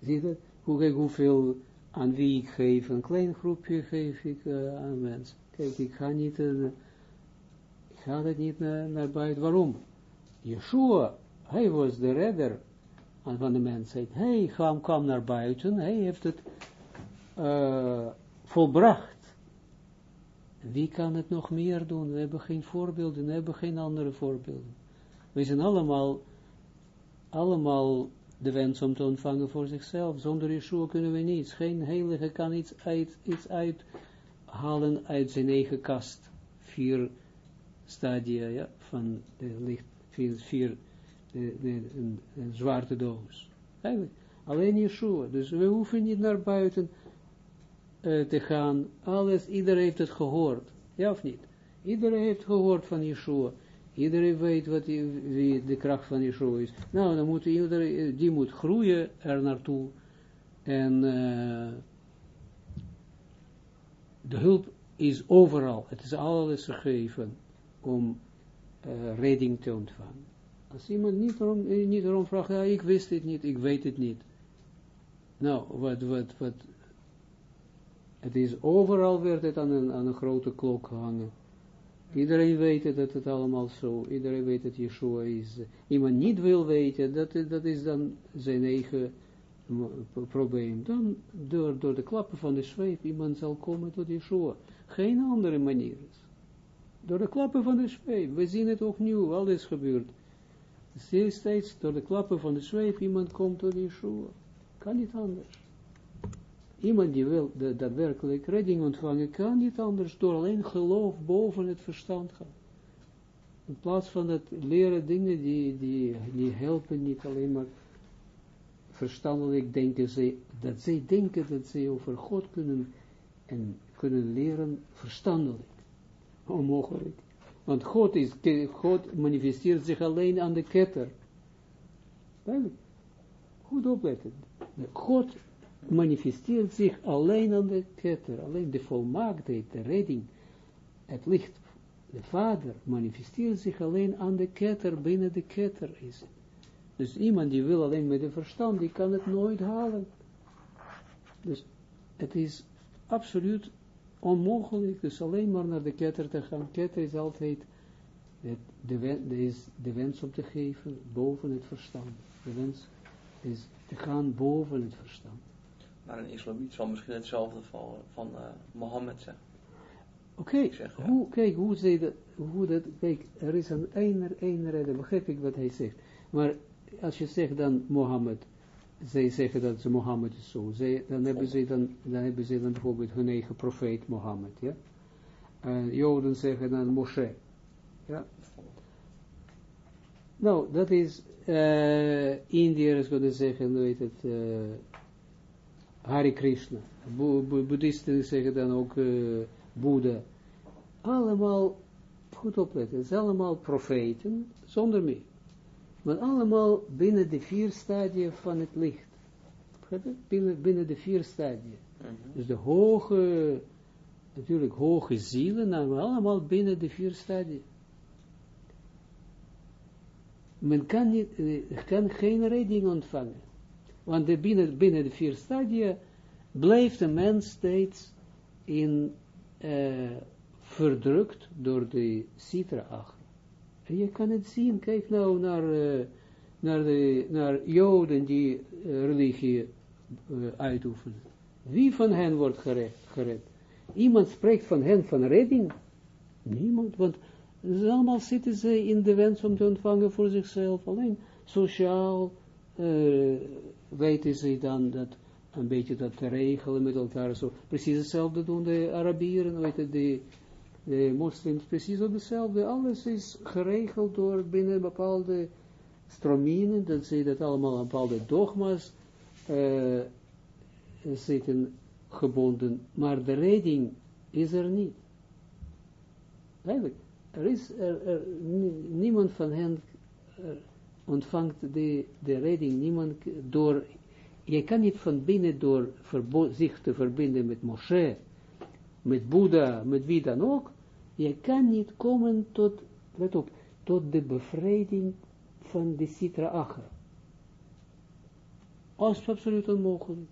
Zie je dat? Hoe, kijk hoeveel aan wie ik geef, een klein groepje geef ik uh, aan mensen. Kijk, ik ga niet, ik ga dat niet naar, buiten. Waarom? Yeshua, hij was de redder van de mensheid. Hij kwam, kwam naar buiten, hij heeft het uh, volbracht. Wie kan het nog meer doen? We hebben geen voorbeelden, we hebben geen andere voorbeelden. We zijn allemaal, allemaal de wens om te ontvangen voor zichzelf. Zonder Yeshua kunnen we niets. Geen heilige kan iets uit, iets uithalen uit zijn eigen kast. Vier stadia van de licht, vier, de, de, een, zwarte doos. Eigenlijk, alleen Yeshua. Dus we hoeven niet naar buiten uh, te gaan. Alles, iedereen heeft het gehoord. Ja of niet? Iedereen heeft gehoord van Yeshua. Iedereen weet wat wie de kracht van Yeshua is. Nou, dan moet iedereen, die moet groeien er naartoe. En uh, de hulp is overal. Het is alles gegeven om uh, redding te ontvangen. Als iemand niet erom, eh, niet vraagt, ja, ik wist het niet, ik weet het niet. Nou, wat, wat, wat, het is overal werd het aan een, aan een grote klok gehangen. Iedereen weet dat het allemaal zo, iedereen weet dat Yeshua is. Iemand niet wil weten, dat, dat is dan zijn eigen probleem. Dan door, door de klappen van de zweep, iemand zal komen tot Yeshua. Geen andere manier is. Door de klappen van de zweep, we zien het ook nu, alles gebeurt. Steeds door de klappen van de zweep, iemand komt tot Yeshua. Kan niet anders. Iemand die wil de, daadwerkelijk redding ontvangen, kan niet anders door alleen geloof boven het verstand gaan. In plaats van dat leren dingen die, die, die helpen niet alleen maar verstandelijk denken ze, dat zij denken dat zij over God kunnen en kunnen leren verstandelijk. Onmogelijk. Want God, is, God manifesteert zich alleen aan de ketter. Goed opletten. God manifesteert zich alleen aan de ketter, alleen de volmaaktheid, de redding, het licht, de vader manifesteert zich alleen aan de ketter, binnen de ketter is Dus iemand die wil alleen met de verstand, die kan het nooit halen. Dus het is absoluut onmogelijk, dus alleen maar naar de ketter te gaan. Ketter is altijd het, de, wens, is de wens om te geven boven het verstand. De wens is te gaan boven het verstand. Maar een islamiet zal misschien hetzelfde van, van uh, Mohammed zeggen. Oké, okay, hoe, kijk, hoe zei dat, hoe dat, kijk, er is een ene, ene reden, begrijp ik wat hij zegt. Maar als je zegt dan Mohammed, zij zeggen dat ze Mohammed is zo, zij, dan, hebben ze dan, dan hebben ze dan bijvoorbeeld hun eigen profeet Mohammed, ja. Uh, Joden zeggen dan Moshe, ja. Nou, dat is, uh, Indiërs zouden zeggen, weet het, uh, Hare Krishna. Boeddhisten zeggen dan ook uh, Boeddha. Allemaal, goed opletten, het zijn allemaal profeten, zonder meer. Maar allemaal binnen de vier stadia van het licht. Binnen, binnen de vier stadia. Mhm. Dus de hoge, natuurlijk hoge zielen, maar allemaal binnen de vier stadia. men kan, niet, eh, kan geen redding ontvangen. Want de binnen, binnen de vier stadia blijft de mens steeds in uh, verdrukt door de citra achter. Je kan het zien, kijk nou naar, uh, naar, de, naar Joden die uh, religie uitoefenen. Wie van hen wordt gered? Iemand spreekt van hen van redding? Niemand, want allemaal zitten ze in de wens om te ontvangen voor zichzelf. Alleen sociaal weten ze dan dat een beetje dat te regelen met elkaar. Zo. Precies hetzelfde doen de Arabieren, weet je, de, de moslims, precies hetzelfde. Alles is geregeld door binnen bepaalde stromingen, dat ze dat allemaal aan bepaalde dogma's uh, zitten gebonden. Maar de redding is er niet. Eigenlijk, er is er, niemand van hen ontvangt de, de redding, niemand door je kan niet van binnen door zich te verbinden met Moshe, met Boeddha, met wie dan ook, je kan niet komen tot, let op, tot de bevrijding van de Sitra Achra. Als absoluut onmogelijk.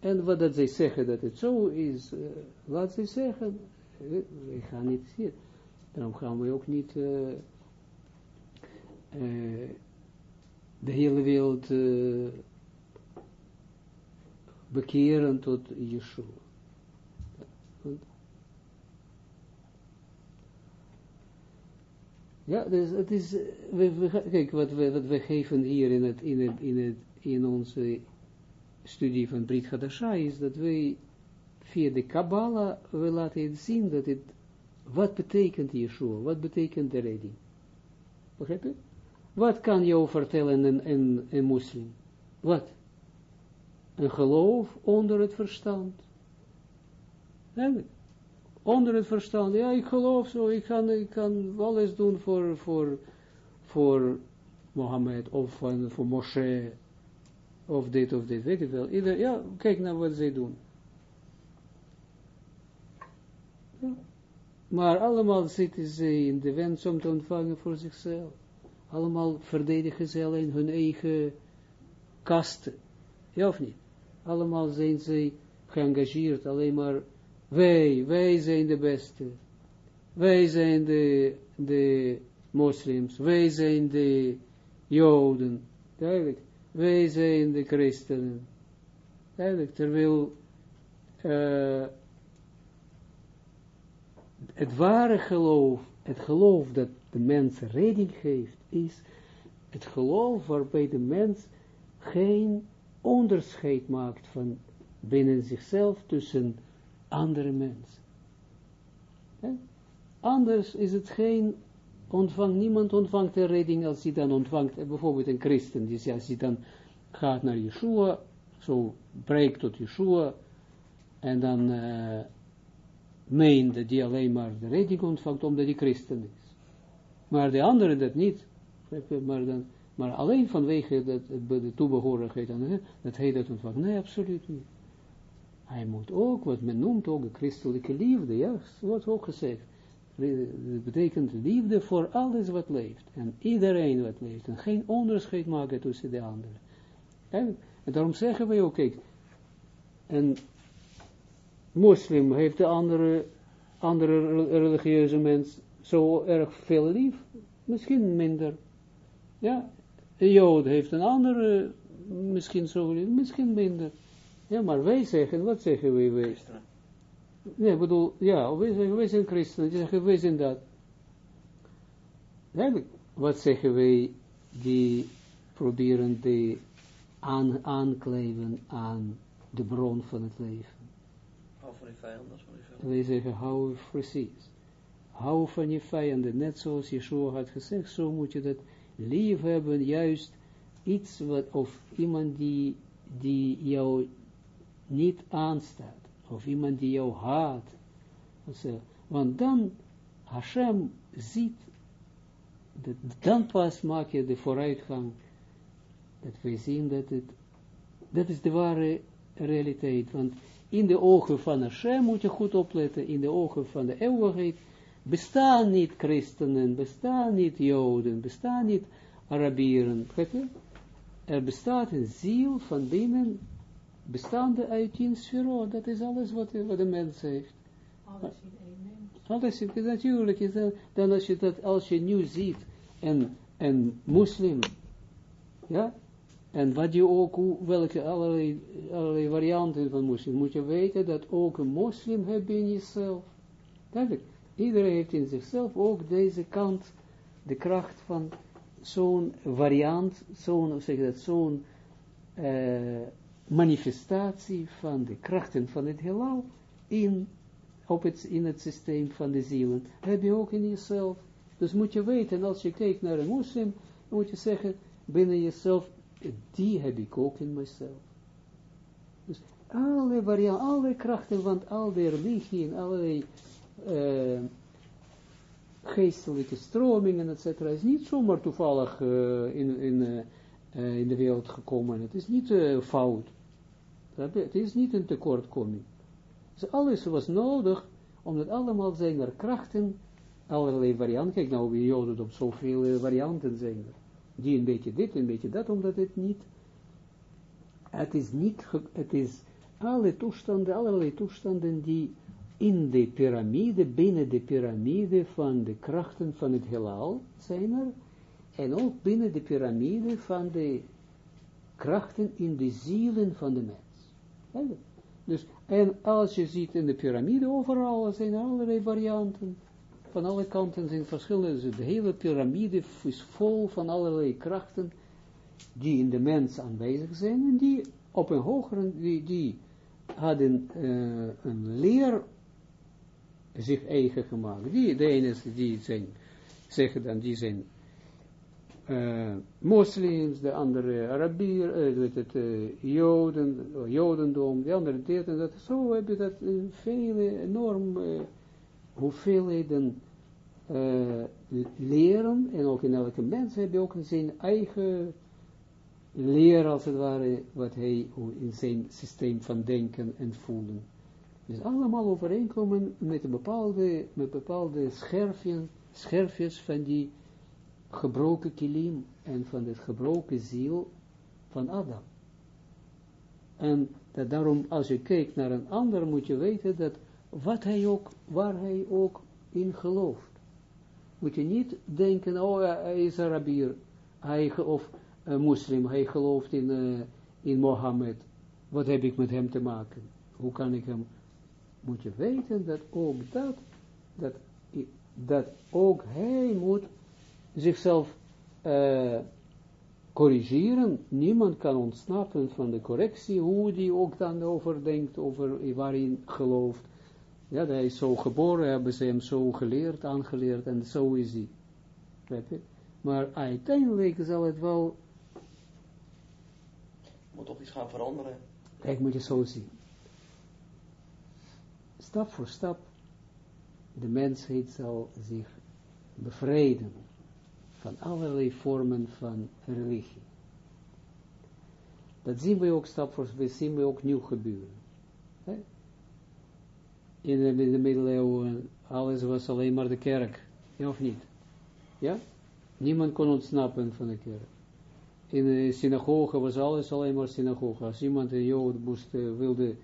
En wat dat zij zeggen dat het zo is, uh, laat ze zeggen, uh, we gaan niet zien. Daarom gaan we ook niet uh, de hele wereld bekeren tot Yeshua. Ja, dus het is, we, we, kijk, wat we, wat we geven hier in, het, in, het, in, het, in onze studie van Brit Hadasha is dat wij via de Kabbalah, we laten zien dat het, wat betekent Yeshua, wat betekent de redding. Begrijp je? Wat kan jou vertellen een, een, een moslim? Wat? een geloof onder het verstand. Onder het verstand, ja, ik geloof zo, ik kan, ik kan alles doen voor, voor, voor Mohammed, of voor Moshe, of dit of dit, weet je wel. Ieder, ja, kijk naar wat zij doen. Maar allemaal zitten ze in de wens om te ontvangen voor zichzelf. Allemaal verdedigen ze alleen hun eigen kasten. Ja of niet? allemaal zijn ze geëngageerd, alleen maar wij, wij zijn de beste. Wij zijn de, de moslims, wij zijn de joden, duidelijk. Wij zijn de christenen. Duidelijk, terwijl uh, het ware geloof, het geloof dat de mens redding geeft, is het geloof waarbij de mens geen onderscheid maakt van binnen zichzelf tussen andere mensen. Anders is het geen ontvang, niemand ontvangt de redding als hij dan ontvangt, eh, bijvoorbeeld een christen, die als hij dan gaat naar Yeshua, zo breekt tot Yeshua, en dan uh, meent dat hij alleen maar de redding ontvangt, omdat hij christen is. Maar de anderen dat niet, maar dan maar alleen vanwege dat, de toebehorigheid aan dat hij dat ontvangt. Nee, absoluut niet. Hij moet ook, wat men noemt ook de christelijke liefde, ja, wordt ook gezegd. Dat betekent liefde voor alles wat leeft. En iedereen wat leeft. En geen onderscheid maken tussen de anderen. En, daarom zeggen wij ook, kijk, een moslim heeft de andere, andere religieuze mens zo erg veel lief. Misschien minder. Ja, een Jood heeft een andere, misschien zo, misschien minder. Ja, maar wij zeggen, wat zeggen wij? wij? Nee, ik bedoel, ja, wij, zeggen, wij zijn christenen, die zeggen, wij zijn dat. Eigenlijk, wat zeggen wij, die proberen de aan, aankleven aan de bron van het leven. Hou van je vijanden, van je vijanden. Wij zeggen, hou precies. Hou van je vijanden, net zoals Yeshua had gezegd, zo moet je dat lief hebben, juist iets wat, of iemand die, die jou niet aanstaat, of iemand die jou haat, want dan Hashem ziet, dat, dan pas maak je de vooruitgang, dat wij zien dat het, dat is de ware realiteit, want in de ogen van Hashem moet je goed opletten, in de ogen van de eeuwigheid, bestaan niet christenen, bestaan niet joden, bestaan niet Arabieren? Er bestaat een ziel van binnen, bestaande uit tien sferot, dat is alles wat, wat de mens heeft. Alles in één mens. Alles is natuurlijk, is dat, dan als je dat, als je nu ziet, een, een moslim, ja, en wat je ook, welke allerlei, allerlei varianten van moslim, moet je weten dat ook een moslim heb je in jezelf. Duidelijk, iedereen heeft in zichzelf ook deze kant, de kracht van zo'n variant, zo'n, zeg dat, zo'n eh, manifestatie van de krachten van het heelal in, op het, in het systeem van de zielen. Heb je ook in jezelf. Dus moet je weten, als je kijkt naar een moslim, dan moet je zeggen, binnen jezelf, die heb ik ook in mezelf. Dus alle varianten, alle krachten van al die religie en allerlei eh, geestelijke stromingen, et cetera, is niet zomaar toevallig eh, in, in, eh, in de wereld gekomen. Het is niet fout. Het is niet een tekortkoming. Dus alles was nodig, omdat allemaal zijn er krachten, allerlei varianten. Kijk nou, Joden op zoveel eh, varianten zijn er. Die een beetje dit, een beetje dat, omdat het niet, het is niet, het is alle toestanden, allerlei toestanden die in de piramide, binnen de piramide van de krachten van het heelal zijn er, en ook binnen de piramide van de krachten in de zielen van de mens. Dus, en als je ziet in de piramide, overal zijn er allerlei varianten, van alle kanten zijn verschillende, dus de hele piramide is vol van allerlei krachten, die in de mens aanwezig zijn, en die op een hogere, die, die hadden eh, een leer zich eigen gemaakt. Die, de ene die zijn, zeggen dan, die zijn eh, moslims, de andere Arabier, weet het, eh, Joden, Jodendom, de andere dit en dat. Zo heb je dat in vele enorm eh, hoeveelheden leren, en ook in elke mens heb je ook zijn eigen leer, als het ware, wat hij in zijn systeem van denken en voelen. Dus allemaal overeenkomen met bepaalde, met bepaalde scherfjes, scherfjes van die gebroken kilim en van de gebroken ziel van Adam. En dat daarom, als je kijkt naar een ander, moet je weten dat wat hij ook, waar hij ook in gelooft. Moet je niet denken, oh, hij is Arabier, hij, of een moslim, hij gelooft in, eh, in Mohammed. Wat heb ik met hem te maken? Hoe kan ik hem... Moet je weten dat ook dat, dat, dat ook hij moet zichzelf eh, corrigeren. Niemand kan ontsnappen van de correctie, hoe die ook dan over denkt, over waarin gelooft. Ja, hij is zo geboren, hebben ze hem zo geleerd, aangeleerd, en zo is hij. Maar uiteindelijk zal het wel, Moet toch iets gaan veranderen. kijk, moet je zo zien. Stap voor stap, de mensheid zal zich bevrijden van allerlei vormen van religie. Dat zien we ook stap voor dat zien we ook nieuw gebeuren. Hè? In de, in de middeleeuwen, alles was alleen maar de kerk, ja of niet? Ja? Niemand kon ontsnappen van de kerk. In de synagoge was alles alleen maar synagoge. Als iemand een jood moest, eh, wilde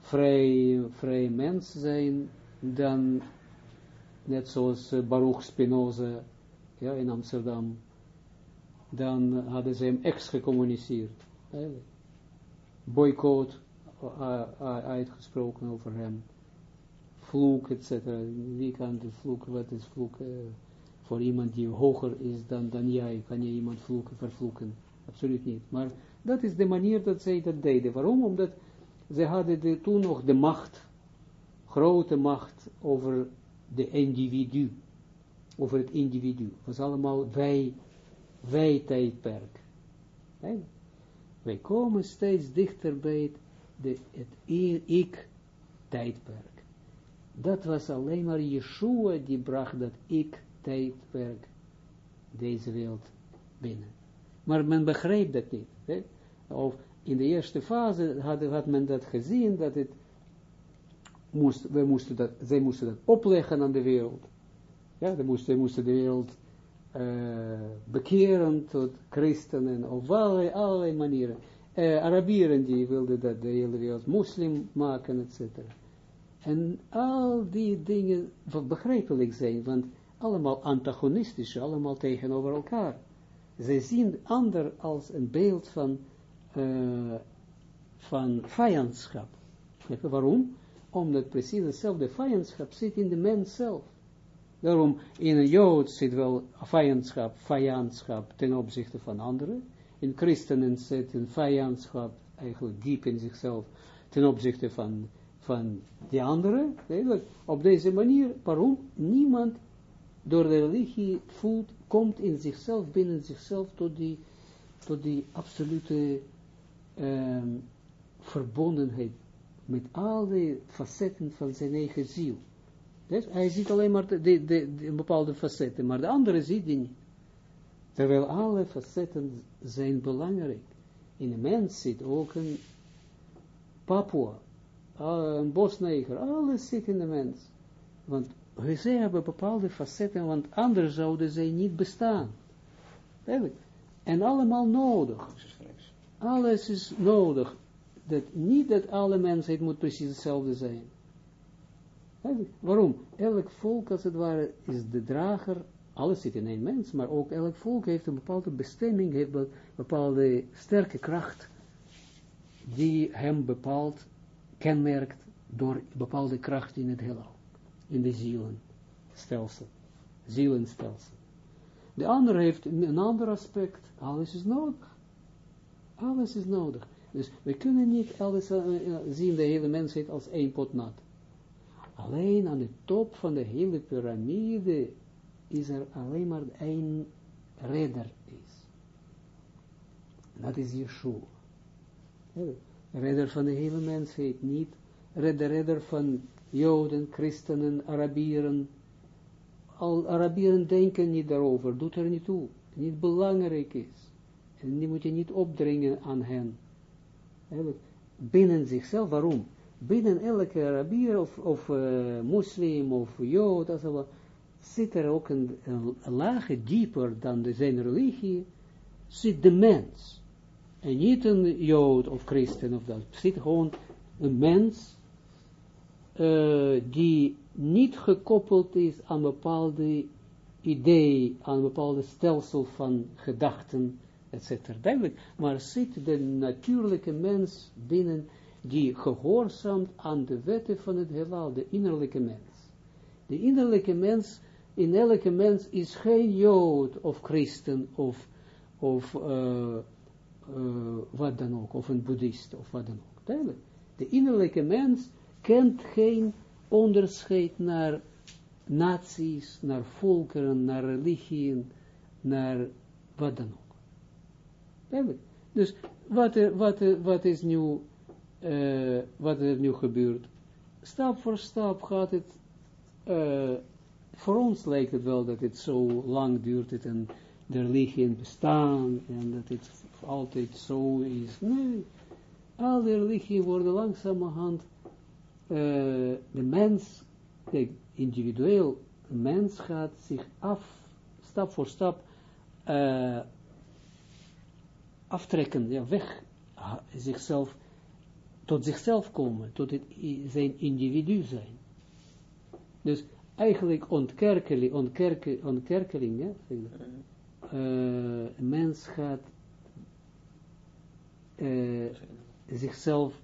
vrij, vrij mens zijn, dan net zoals eh, Baruch Spinoza ja, in Amsterdam, dan hadden ze hem excommuniceerd. Eigenlijk. Boycott uh, uh, uitgesproken over hem. Vloek, etc. Wie kan de vloek, wat is vloek? eh, voor iemand die hoger is dan, dan jij, kan je iemand vloeken, vervloeken. Absoluut niet. Maar dat is de manier dat zij dat deden. Waarom? Omdat ze hadden de, toen nog de macht, grote macht over de individu. Over het individu. Was allemaal wij, wij tijdperk. Wij komen steeds dichter bij het, de, het i- ik tijdperk. Dat was alleen maar Yeshua die bracht dat ik tijdperk deze wereld binnen. Maar men begreep dat niet. Hè? Of in de eerste fase had, had men dat gezien, dat het moest, we moesten dat, zij moesten dat opleggen aan de wereld. Ja, ze moesten, de wereld uh, bekeren tot christenen op allerlei, allerlei manieren. Uh, Arabieren die wilden dat de hele wereld moslim maken, etc. En al die dingen wat begrijpelijk zijn, want allemaal antagonistisch, allemaal tegenover elkaar. Zij zien ander als een beeld van, uh, van vijandschap. <laughs> Waarom? Omdat precies hetzelfde vijandschap zit in de mens zelf. Daarom, in een Jood zit wel vijandschap, vijandschap ten opzichte van anderen. In christenen zit een vijandschap eigenlijk diep in zichzelf ten opzichte van, van die anderen. Op deze manier, waarom? Niemand door de religie voelt, komt in zichzelf, binnen zichzelf, tot die, tot die absolute um, verbondenheid met al die facetten van zijn eigen ziel. Dus hij ziet alleen maar de, de, de, bepaalde facetten, maar de andere ziet hij niet. Terwijl alle facetten zijn belangrijk. In een mens zit ook een Papua, een bosneger, alles zit in de mens. Want zij hebben bepaalde facetten, want anders zouden zij niet bestaan. En allemaal nodig. Alles is nodig. Dat, niet dat alle mensheid moet precies hetzelfde zijn. Waarom? Elk volk, als het ware, is de drager, alles zit in één mens, maar ook elk volk heeft een bepaalde bestemming, heeft een bepaalde sterke kracht, die hem bepaalt, kenmerkt door bepaalde kracht in het heelal in de zielenstelsel, zielenstelsel. De andere heeft een ander aspect, alles is nodig. Alles is nodig. Dus we kunnen niet alles uh, zien, de hele mensheid, als één pot nat. Alleen aan de top van de hele piramide is er alleen maar één redder is. Dat is Yeshua. Redder van de hele mensheid, niet redder, redder van Joden, Christenen, Arabieren. Al Arabieren denken niet daarover, doet er niet toe. Niet belangrijk is. En die moet je niet opdringen aan hen. Binnen zichzelf, waarom? Binnen elke Arabier of, of uh, moslim of Jood, zit er ook een, lage dieper dan de, zijn religie, zit de mens. En niet een Jood of Christen of dat. Zit gewoon een mens uh, die niet gekoppeld is aan bepaalde idee, aan een bepaalde stelsel van gedachten, etc. Duidelijk, maar zit de natuurlijke mens binnen die gehoorzaamt aan de wetten van het heelal, de innerlijke mens. De innerlijke mens, in elke mens is geen jood of christen of, of uh, uh, wat dan ook, of een boeddhist of wat dan ook. Duidelijk. De innerlijke mens kent geen onderscheid naar naties, naar volkeren, naar religieën, naar wat dan ook. Dus wat, wat, wat is nu, uh, wat er nu gebeurt? Stap voor stap gaat het, uh, voor ons lijkt het wel dat het zo lang duurt, het en de religieën bestaan, en dat het altijd zo is. Nee, alle religieën worden langzamerhand uh, de mens, kijk, individueel, mens gaat zich af, stap voor stap, aftrekken, ja, weg, zichzelf, tot zichzelf komen, tot het, zijn individu zijn. Dus eigenlijk ontkerkeling, ontkerke, ontkerkeling, uh, mens gaat uh, zichzelf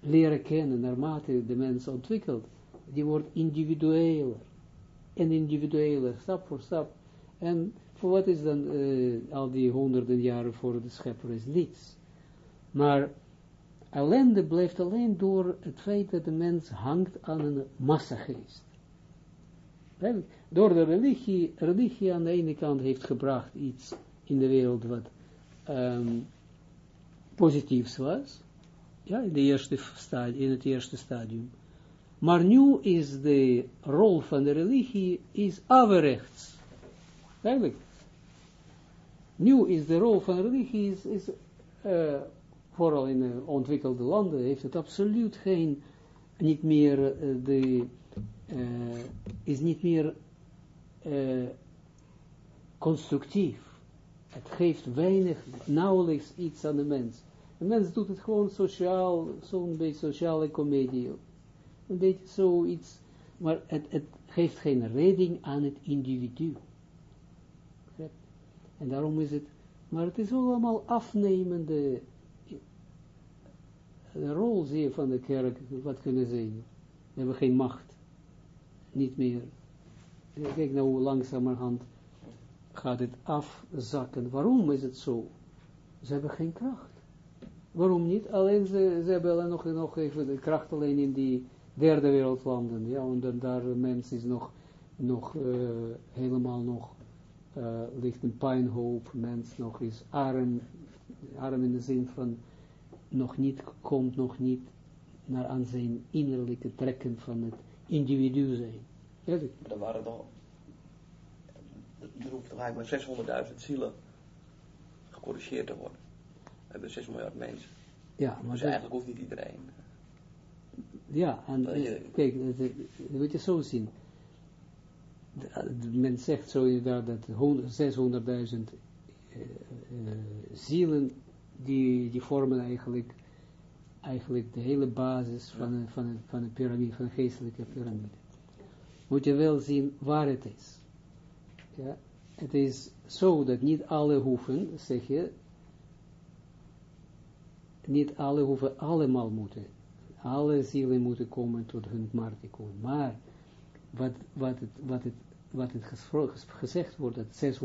leren kennen, naarmate de mens ontwikkelt, die wordt individueler en individueler, stap voor stap. En voor wat is dan uh, al die honderden jaren voor de schepper is niets. Maar ellende blijft alleen door het feit dat de mens hangt aan een massageest. Door de religie, religie aan de ene kant heeft gebracht iets in de wereld wat um, positiefs was, ja, in, de eerste in het eerste stadium. Maar nu is de rol van de religie is averechts. Eigenlijk. Nu is de rol van de religie, is, uh, vooral in uh, ontwikkelde landen, heeft het absoluut geen, niet meer uh, de, is niet meer eh, constructief. Het geeft weinig, nauwelijks iets aan de mens. De mens doet het gewoon sociaal, zo'n beetje sociale comedie. Een beetje zoiets, maar het, het geeft geen redding aan het individu. En daarom is het, maar het is allemaal afnemende de rol zie van de kerk, wat kunnen ze We hebben geen macht. Niet meer. Kijk nou hoe langzamerhand gaat het afzakken. Waarom is het zo? Ze hebben geen kracht. Waarom niet? Alleen ze, ze hebben nog, nog even de kracht alleen in die derde wereldlanden. Ja, dan daar mensen is nog, nog uh, helemaal nog, uh, ligt een pijnhoop, mens nog is arm, arm in de zin van nog niet, komt nog niet naar aan zijn innerlijke trekken van het individu zijn. Dan waren toch, er hoeft toch eigenlijk maar 600.000 zielen gecorrigeerd te worden. We hebben 6 miljard mensen. Ja, maar dus eigenlijk hoeft niet iedereen. Ja, en kijk, dat moet je zo zien. Men zegt zo inderdaad dat 600.000 uh, uh, zielen die, die vormen eigenlijk, eigenlijk de hele basis van, een, van, een, van een piramide, van een geestelijke piramide. Moet je wel zien waar het is. Ja, het is zo dat niet alle hoeven, zeg je, niet alle hoeven allemaal moeten, alle zielen moeten komen tot hun martikon. Maar wat, wat, het, wat, het, wat het gezegd wordt, dat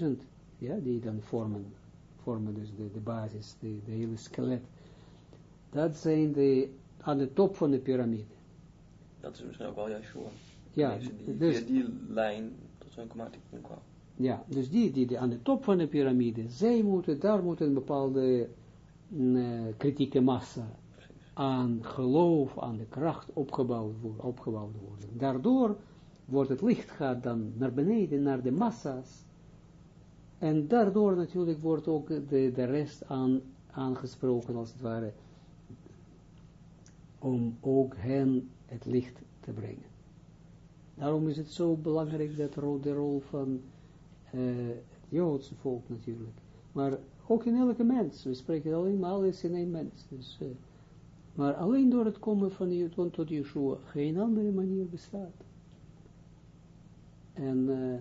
600.000, ja, die dan vormen vormen dus de, de basis, de, de hele skelet. Dat zijn de, aan de top van de piramide. Dat is misschien ook wel Yeshua. Ja, die, dus, die lijn tot zo'n komatiek kwam. Ja, dus die, die, die aan de top van de piramide, zij moeten, daar moet een bepaalde uh, kritieke massa aan geloof, aan de kracht opgebouwd worden, opgebouwd worden. Daardoor wordt het licht gaat dan naar beneden, naar de massa's, en daardoor natuurlijk wordt ook de, de rest aan, aangesproken, als het ware, om ook hen het licht te brengen. Daarom is het zo belangrijk dat de rol van het Joodse volk natuurlijk, maar ook in elke mens, we spreken alleen maar alles in één mens, dus, uh, maar alleen door het komen van je tot Yeshua, geen andere manier bestaat. En uh,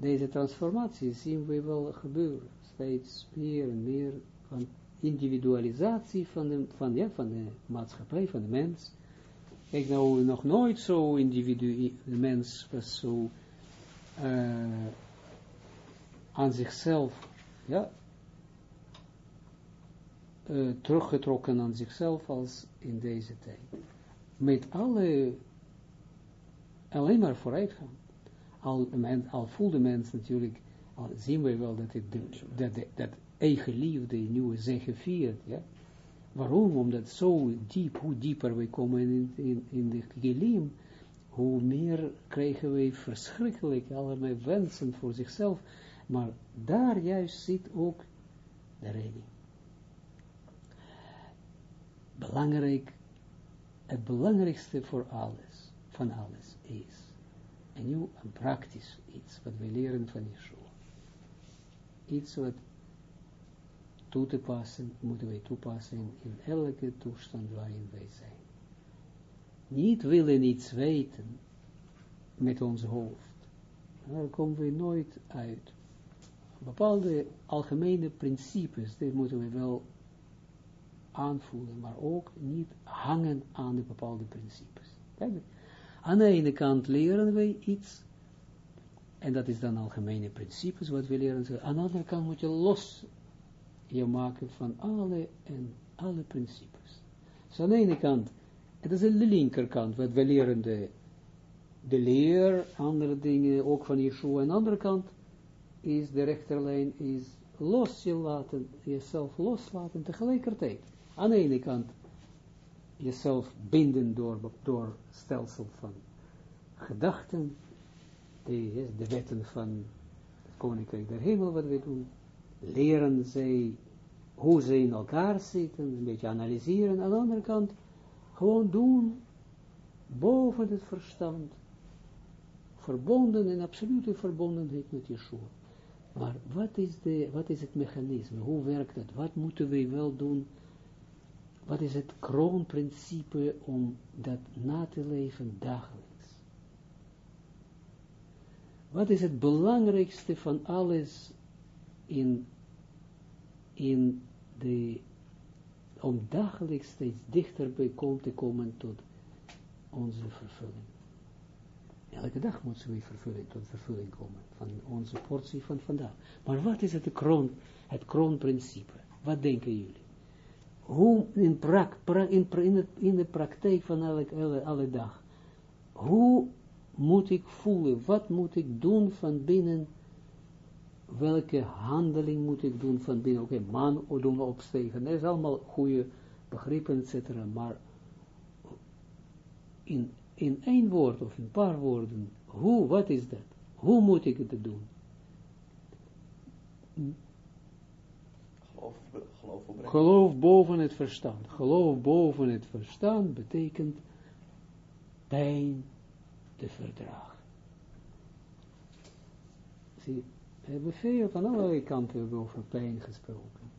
deze transformatie zien we wel gebeuren. Steeds meer en meer van individualisatie van de, van, ja, van de maatschappij, van de mens. Ik nou nog nooit zo individu, de mens was zo uh, aan zichzelf, ja, uh, teruggetrokken aan zichzelf als in deze tijd. Met alle, alleen maar vooruitgang al, men, al voelde mens natuurlijk, al zien we wel dat, het dat, dat eigen liefde nieuwe viert, ja. Waarom? Omdat zo diep, hoe dieper we komen in, in, in de gelim, hoe meer krijgen we verschrikkelijk allerlei wensen voor zichzelf, maar daar juist zit ook de redding. Belangrijk, het belangrijkste voor alles, van alles is en nu een praktisch iets wat we leren van Yeshua. Iets wat toe te passen, moeten wij toepassen in elke toestand waarin wij zijn. Niet willen iets weten met ons hoofd. Daar komen we nooit uit. Bepaalde algemene principes, die moeten we wel aanvoelen, maar ook niet hangen aan de bepaalde principes. Aan de ene kant leren wij iets, en dat is dan algemene principes wat we leren. Aan de andere kant moet je los je maken van alle en alle principes. Dus aan de ene kant, het is de linkerkant, wat we leren de, de leer, andere dingen, ook van Yeshua. Aan de andere kant is de rechterlijn, is los je laten, jezelf loslaten tegelijkertijd. Aan de ene kant jezelf binden door, door stelsel van gedachten, de, de wetten van het koninkrijk der hemel, wat we doen, leren zij hoe ze in elkaar zitten, een beetje analyseren, aan de andere kant gewoon doen, boven het verstand, verbonden, in absolute verbondenheid met Yeshua. Maar wat is, de, wat is het mechanisme? Hoe werkt het? Wat moeten we wel doen? Wat is het kroonprincipe om dat na te leven dagelijks? Wat is het belangrijkste van alles in, in de, om dagelijks steeds dichter bij te komen tot onze vervulling? Elke dag moeten we vervulling, tot vervulling komen van onze portie van vandaag. Maar wat is het, kroon, het kroonprincipe? Wat denken jullie? Hoe in, prak, in, in, in, de praktijk van alle, alle dag, hoe moet ik voelen? Wat moet ik doen van binnen? Welke handeling moet ik doen van binnen? Oké, okay, man doen we opstegen. Dat is allemaal goede begrippen, etc. Maar in, in één woord of een paar woorden, hoe, wat is dat? Hoe moet ik het doen? Geloof, geloof, boven het verstand. Geloof boven het verstand betekent pijn te verdragen. Zie, we hebben veel van allerlei kanten over pijn gesproken.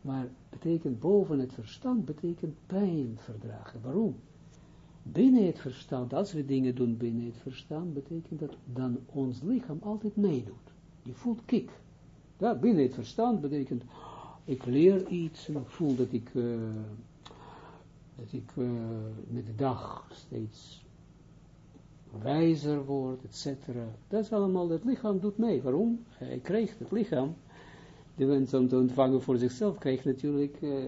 Maar betekent boven het verstand, betekent pijn verdragen. Waarom? Binnen het verstand, als we dingen doen binnen het verstand, betekent dat dan ons lichaam altijd meedoet. Je voelt kick. Ja, binnen het verstand betekent, ik leer iets en ik voel dat ik, uh, dat ik uh, met de dag steeds wijzer wordt, etc. Dat is allemaal, het lichaam doet mee. Waarom? Hij krijgt het lichaam, de wens om te ontvangen voor zichzelf, krijgt natuurlijk, uh,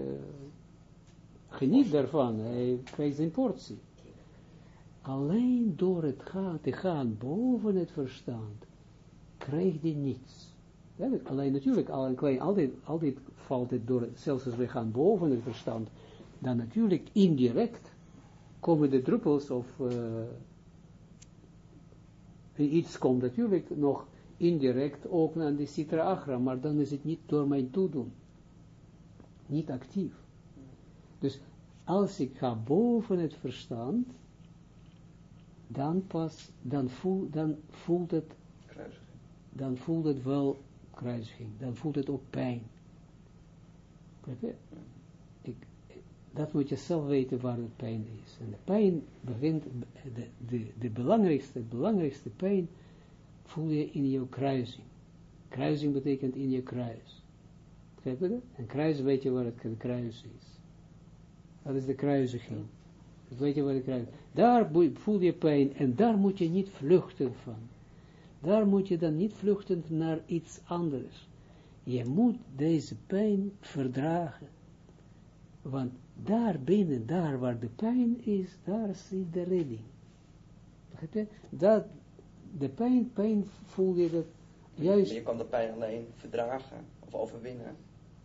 geniet daarvan, hij krijgt zijn portie. Alleen door het gaan, te gaan boven het verstand, krijg je niets. Alleen natuurlijk, al klein, altijd, altijd valt het door, zelfs als we gaan boven het verstand, dan natuurlijk indirect komen de druppels of uh, iets komt natuurlijk nog indirect ook aan de citra agra, maar dan is het niet door mijn toedoen. Niet actief. Dus als ik ga boven het verstand, dan pas, dan, voel, dan voelt het, dan voelt het wel kruising, dan voelt het ook pijn. Ik, dat moet je zelf weten waar de pijn is. En de pijn begint, de, de, de belangrijkste, belangrijkste pijn voel je in je kruising. Kruising betekent in je kruis. Begrijp je dat? En kruis weet je waar het kruis is. Dat is de kruisiging. Dus weet je wat ik krijg? Daar voel je pijn en daar moet je niet vluchten van. Daar moet je dan niet vluchten naar iets anders. Je moet deze pijn verdragen. Want daar binnen, daar waar de pijn is, daar zit de redding. Dat, de pijn, pijn voel je dat juist... je kan de pijn alleen verdragen of overwinnen.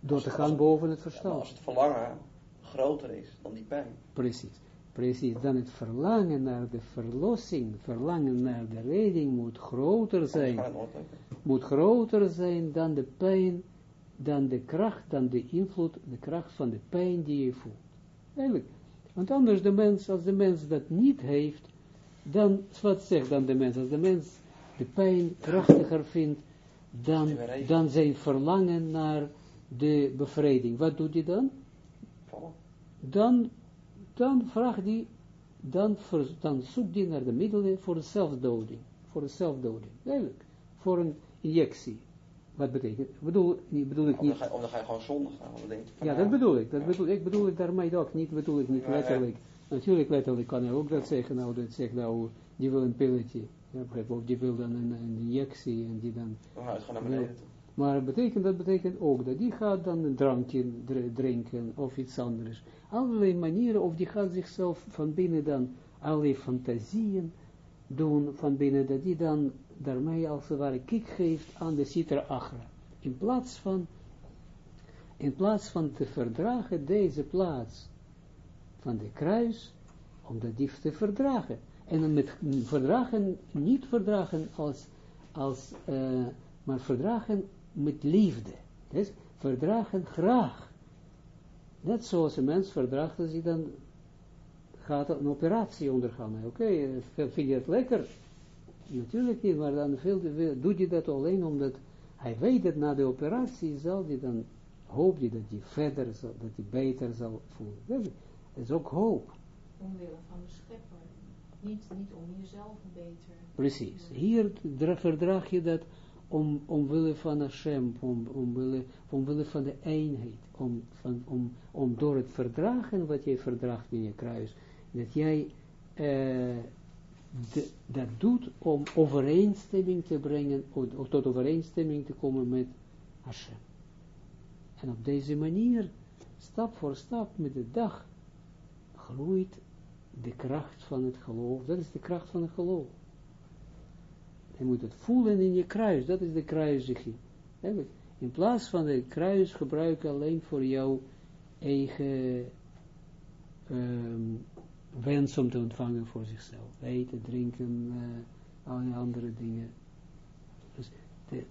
Door te gaan boven het verstand. als het verlangen groter is dan die pijn. Precies. Precies, dan het verlangen naar de verlossing, verlangen naar de redding moet groter zijn. Moet groter zijn dan de pijn, dan de kracht, dan de invloed, de kracht van de pijn die je voelt. Eigenlijk. Want anders de mens, als de mens dat niet heeft, dan, wat zegt dan de mens? Als de mens de pijn krachtiger vindt, dan, dan zijn verlangen naar de bevrijding. Wat doet hij dan? Dan dan vraagt die, dan, dan zoekt die naar de middelen voor de zelfdoding. Voor de zelfdoding. Eigenlijk. Voor een injectie. Wat betekent? Bedoel, bedoel ik niet. Of dan ga je, gewoon zondig gaan. ja, dat bedoel ik. Dat bedoel, ik bedoel ik daarmee ook niet. Bedoel ik niet letterlijk. Natuurlijk letterlijk kan je ook dat zeggen. Nou, dat zegt nou, die wil een pilletje. Ja, of die wil dan een, een injectie en die dan. Dan gaat het gewoon naar beneden. Maar betekent, dat betekent ook dat die gaat dan een drankje drinken of iets anders. Allerlei manieren, of die gaat zichzelf van binnen dan allerlei fantasieën doen van binnen, dat die dan daarmee als het ware kick geeft aan de citra agra. In plaats van, in plaats van te verdragen deze plaats van de kruis, om dat die te verdragen. En dan met verdragen, niet verdragen als, als uh, maar verdragen met liefde. Dus verdragen graag. Net zoals een mens verdraagt als hij dan gaat een operatie ondergaan. Oké, okay, vind je het lekker? natuurlijk niet, maar dan veel, doet hij dat alleen omdat hij weet dat na de operatie zal hij dan, hoop je dat hij verder zal, dat hij beter zal voelen. Dat is- ook hoop. Omwille van de schepper. Niet, niet om jezelf beter. Precies. Hier dra- verdraag je dat om, omwille van Hashem, om, omwille, omwille van de eenheid, om, van, om, om door het verdragen wat jij verdraagt in je kruis, dat jij eh, dat doet om overeenstemming te brengen, o- o- tot overeenstemming te komen met Hashem. En op deze manier, stap voor stap met de dag, groeit de kracht van het geloof. Dat is de kracht van het geloof. Je moet het voelen in je kruis, dat is de kruisiging. In plaats van de kruis gebruiken alleen voor jouw eigen ehm, wens om te ontvangen voor zichzelf. Eten, drinken, eh alle andere dingen. Dus de,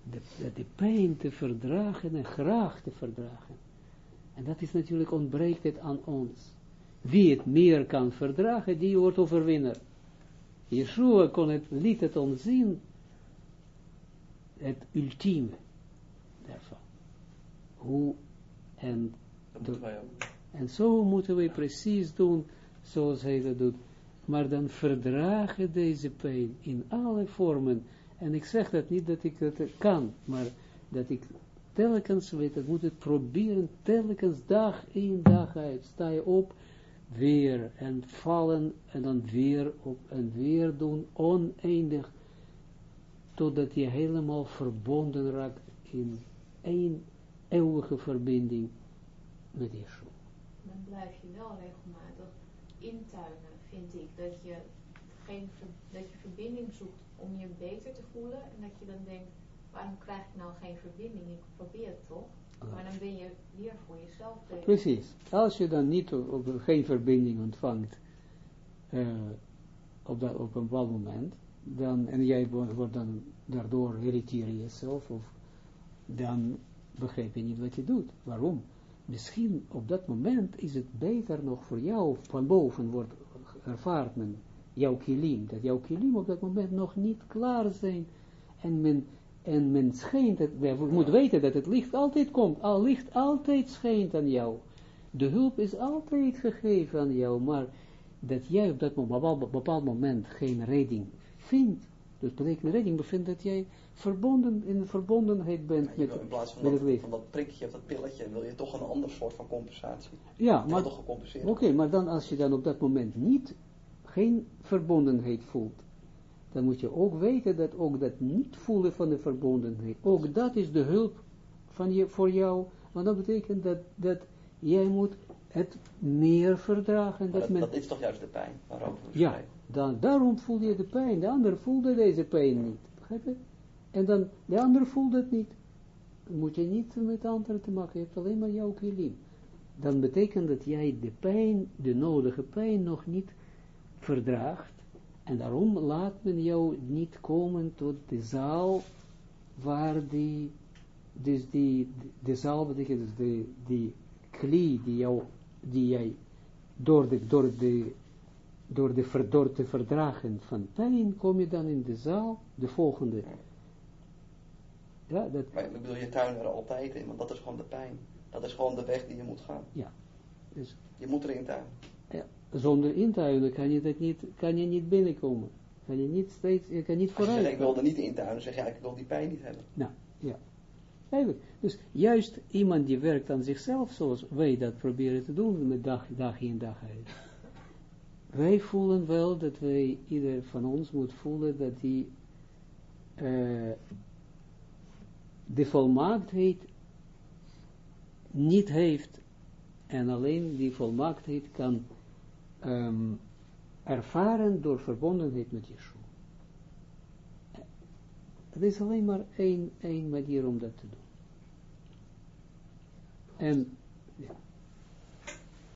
de pijn te verdragen en graag te verdragen. En dat is natuurlijk, ontbreekt het aan ons. Wie het meer kan verdragen, die wordt overwinnaar. Yeshua kon het, liet het ons zien, het ultieme daarvan. Hoe en, Dat wij en zo moeten we precies doen, zoals hij dat doet. Maar dan verdragen deze pijn in alle vormen. En ik zeg dat niet dat ik het kan, maar dat ik telkens weet, ik moet het proberen, telkens dag in dag uit. Sta je op, weer en vallen en dan weer op en weer doen, oneindig, totdat je helemaal verbonden raakt in één eeuwige verbinding met Yeshua. Dan blijf je wel regelmatig intuinen, vind ik. Dat je, geen, dat je verbinding zoekt om je beter te voelen. En dat je dan denkt, waarom krijg ik nou geen verbinding? Ik probeer het toch. Maar dan ben je weer voor jezelf bezig. Precies. Als je dan niet op, op- geen verbinding ontvangt eh, op, dat, op een bepaald moment, dan, en jij wo- wordt dan daardoor irriteer je jezelf, of dan begrijp je niet wat je doet. Waarom? Misschien op dat moment is het beter nog voor jou, van boven wordt ervaart men jouw kilim, dat jouw kilim op dat moment nog niet klaar zijn, en men, en men schijnt, het, we moeten weten dat het licht altijd komt, al licht altijd schijnt aan jou. De hulp is altijd gegeven aan jou, maar dat jij op dat bepaald, bepaald moment geen redding vindt, dus betekent redding bevindt dat jij verbonden, in verbondenheid bent Je met, in plaats van met dat, het leven. van dat prikje of dat pilletje, wil je toch een ander soort van compensatie. Ja, maar Oké, maar dan als je dan op dat moment niet, geen verbondenheid voelt, dan moet je ook weten dat ook dat niet voelen van de verbondenheid, ook dat is de hulp van je, voor jou, want dat betekent dat, dat jij moet het meer verdragen. Dat dat, men, dat is toch juist de pijn waarover we ja, spreken. Dan, daarom voel je de pijn, de ander voelde deze pijn niet, begrijp je? En dan, de ander voelt het niet. Dan moet je niet met anderen te maken, je hebt alleen maar jouw kilim. Dan betekent dat jij de pijn, de nodige pijn, nog niet verdraagt. En daarom laat men jou niet komen tot de zaal waar die, dus die, de zaal betekent dus de, die klie die jou, die jij door de, door de, door de, door te verdragen van pijn, kom je dan in de zaal, de volgende. Ja, dat, Maar ik bedoel, je tuin er altijd in, want dat is gewoon de pijn. Dat is gewoon de weg die je moet gaan. dus, Je moet erin tuinen. ja, zonder intuigen kan je dat niet, kan je niet binnenkomen. Kan je niet steeds, je kan niet Als je vooruit. zegt, ik wil er niet in tuinen, zeg je eigenlijk, ik wil die pijn niet hebben. Eigenlijk. Dus juist iemand die werkt aan zichzelf, zoals wij dat proberen te doen, met dag, dag in dag uit. Wij voelen wel dat wij, ieder van ons moet voelen dat die eh, de volmaaktheid niet heeft en alleen die volmaaktheid kan ehm, ervaren door verbondenheid met Yeshua. Het is alleen maar één, één manier om dat te doen. En, ja.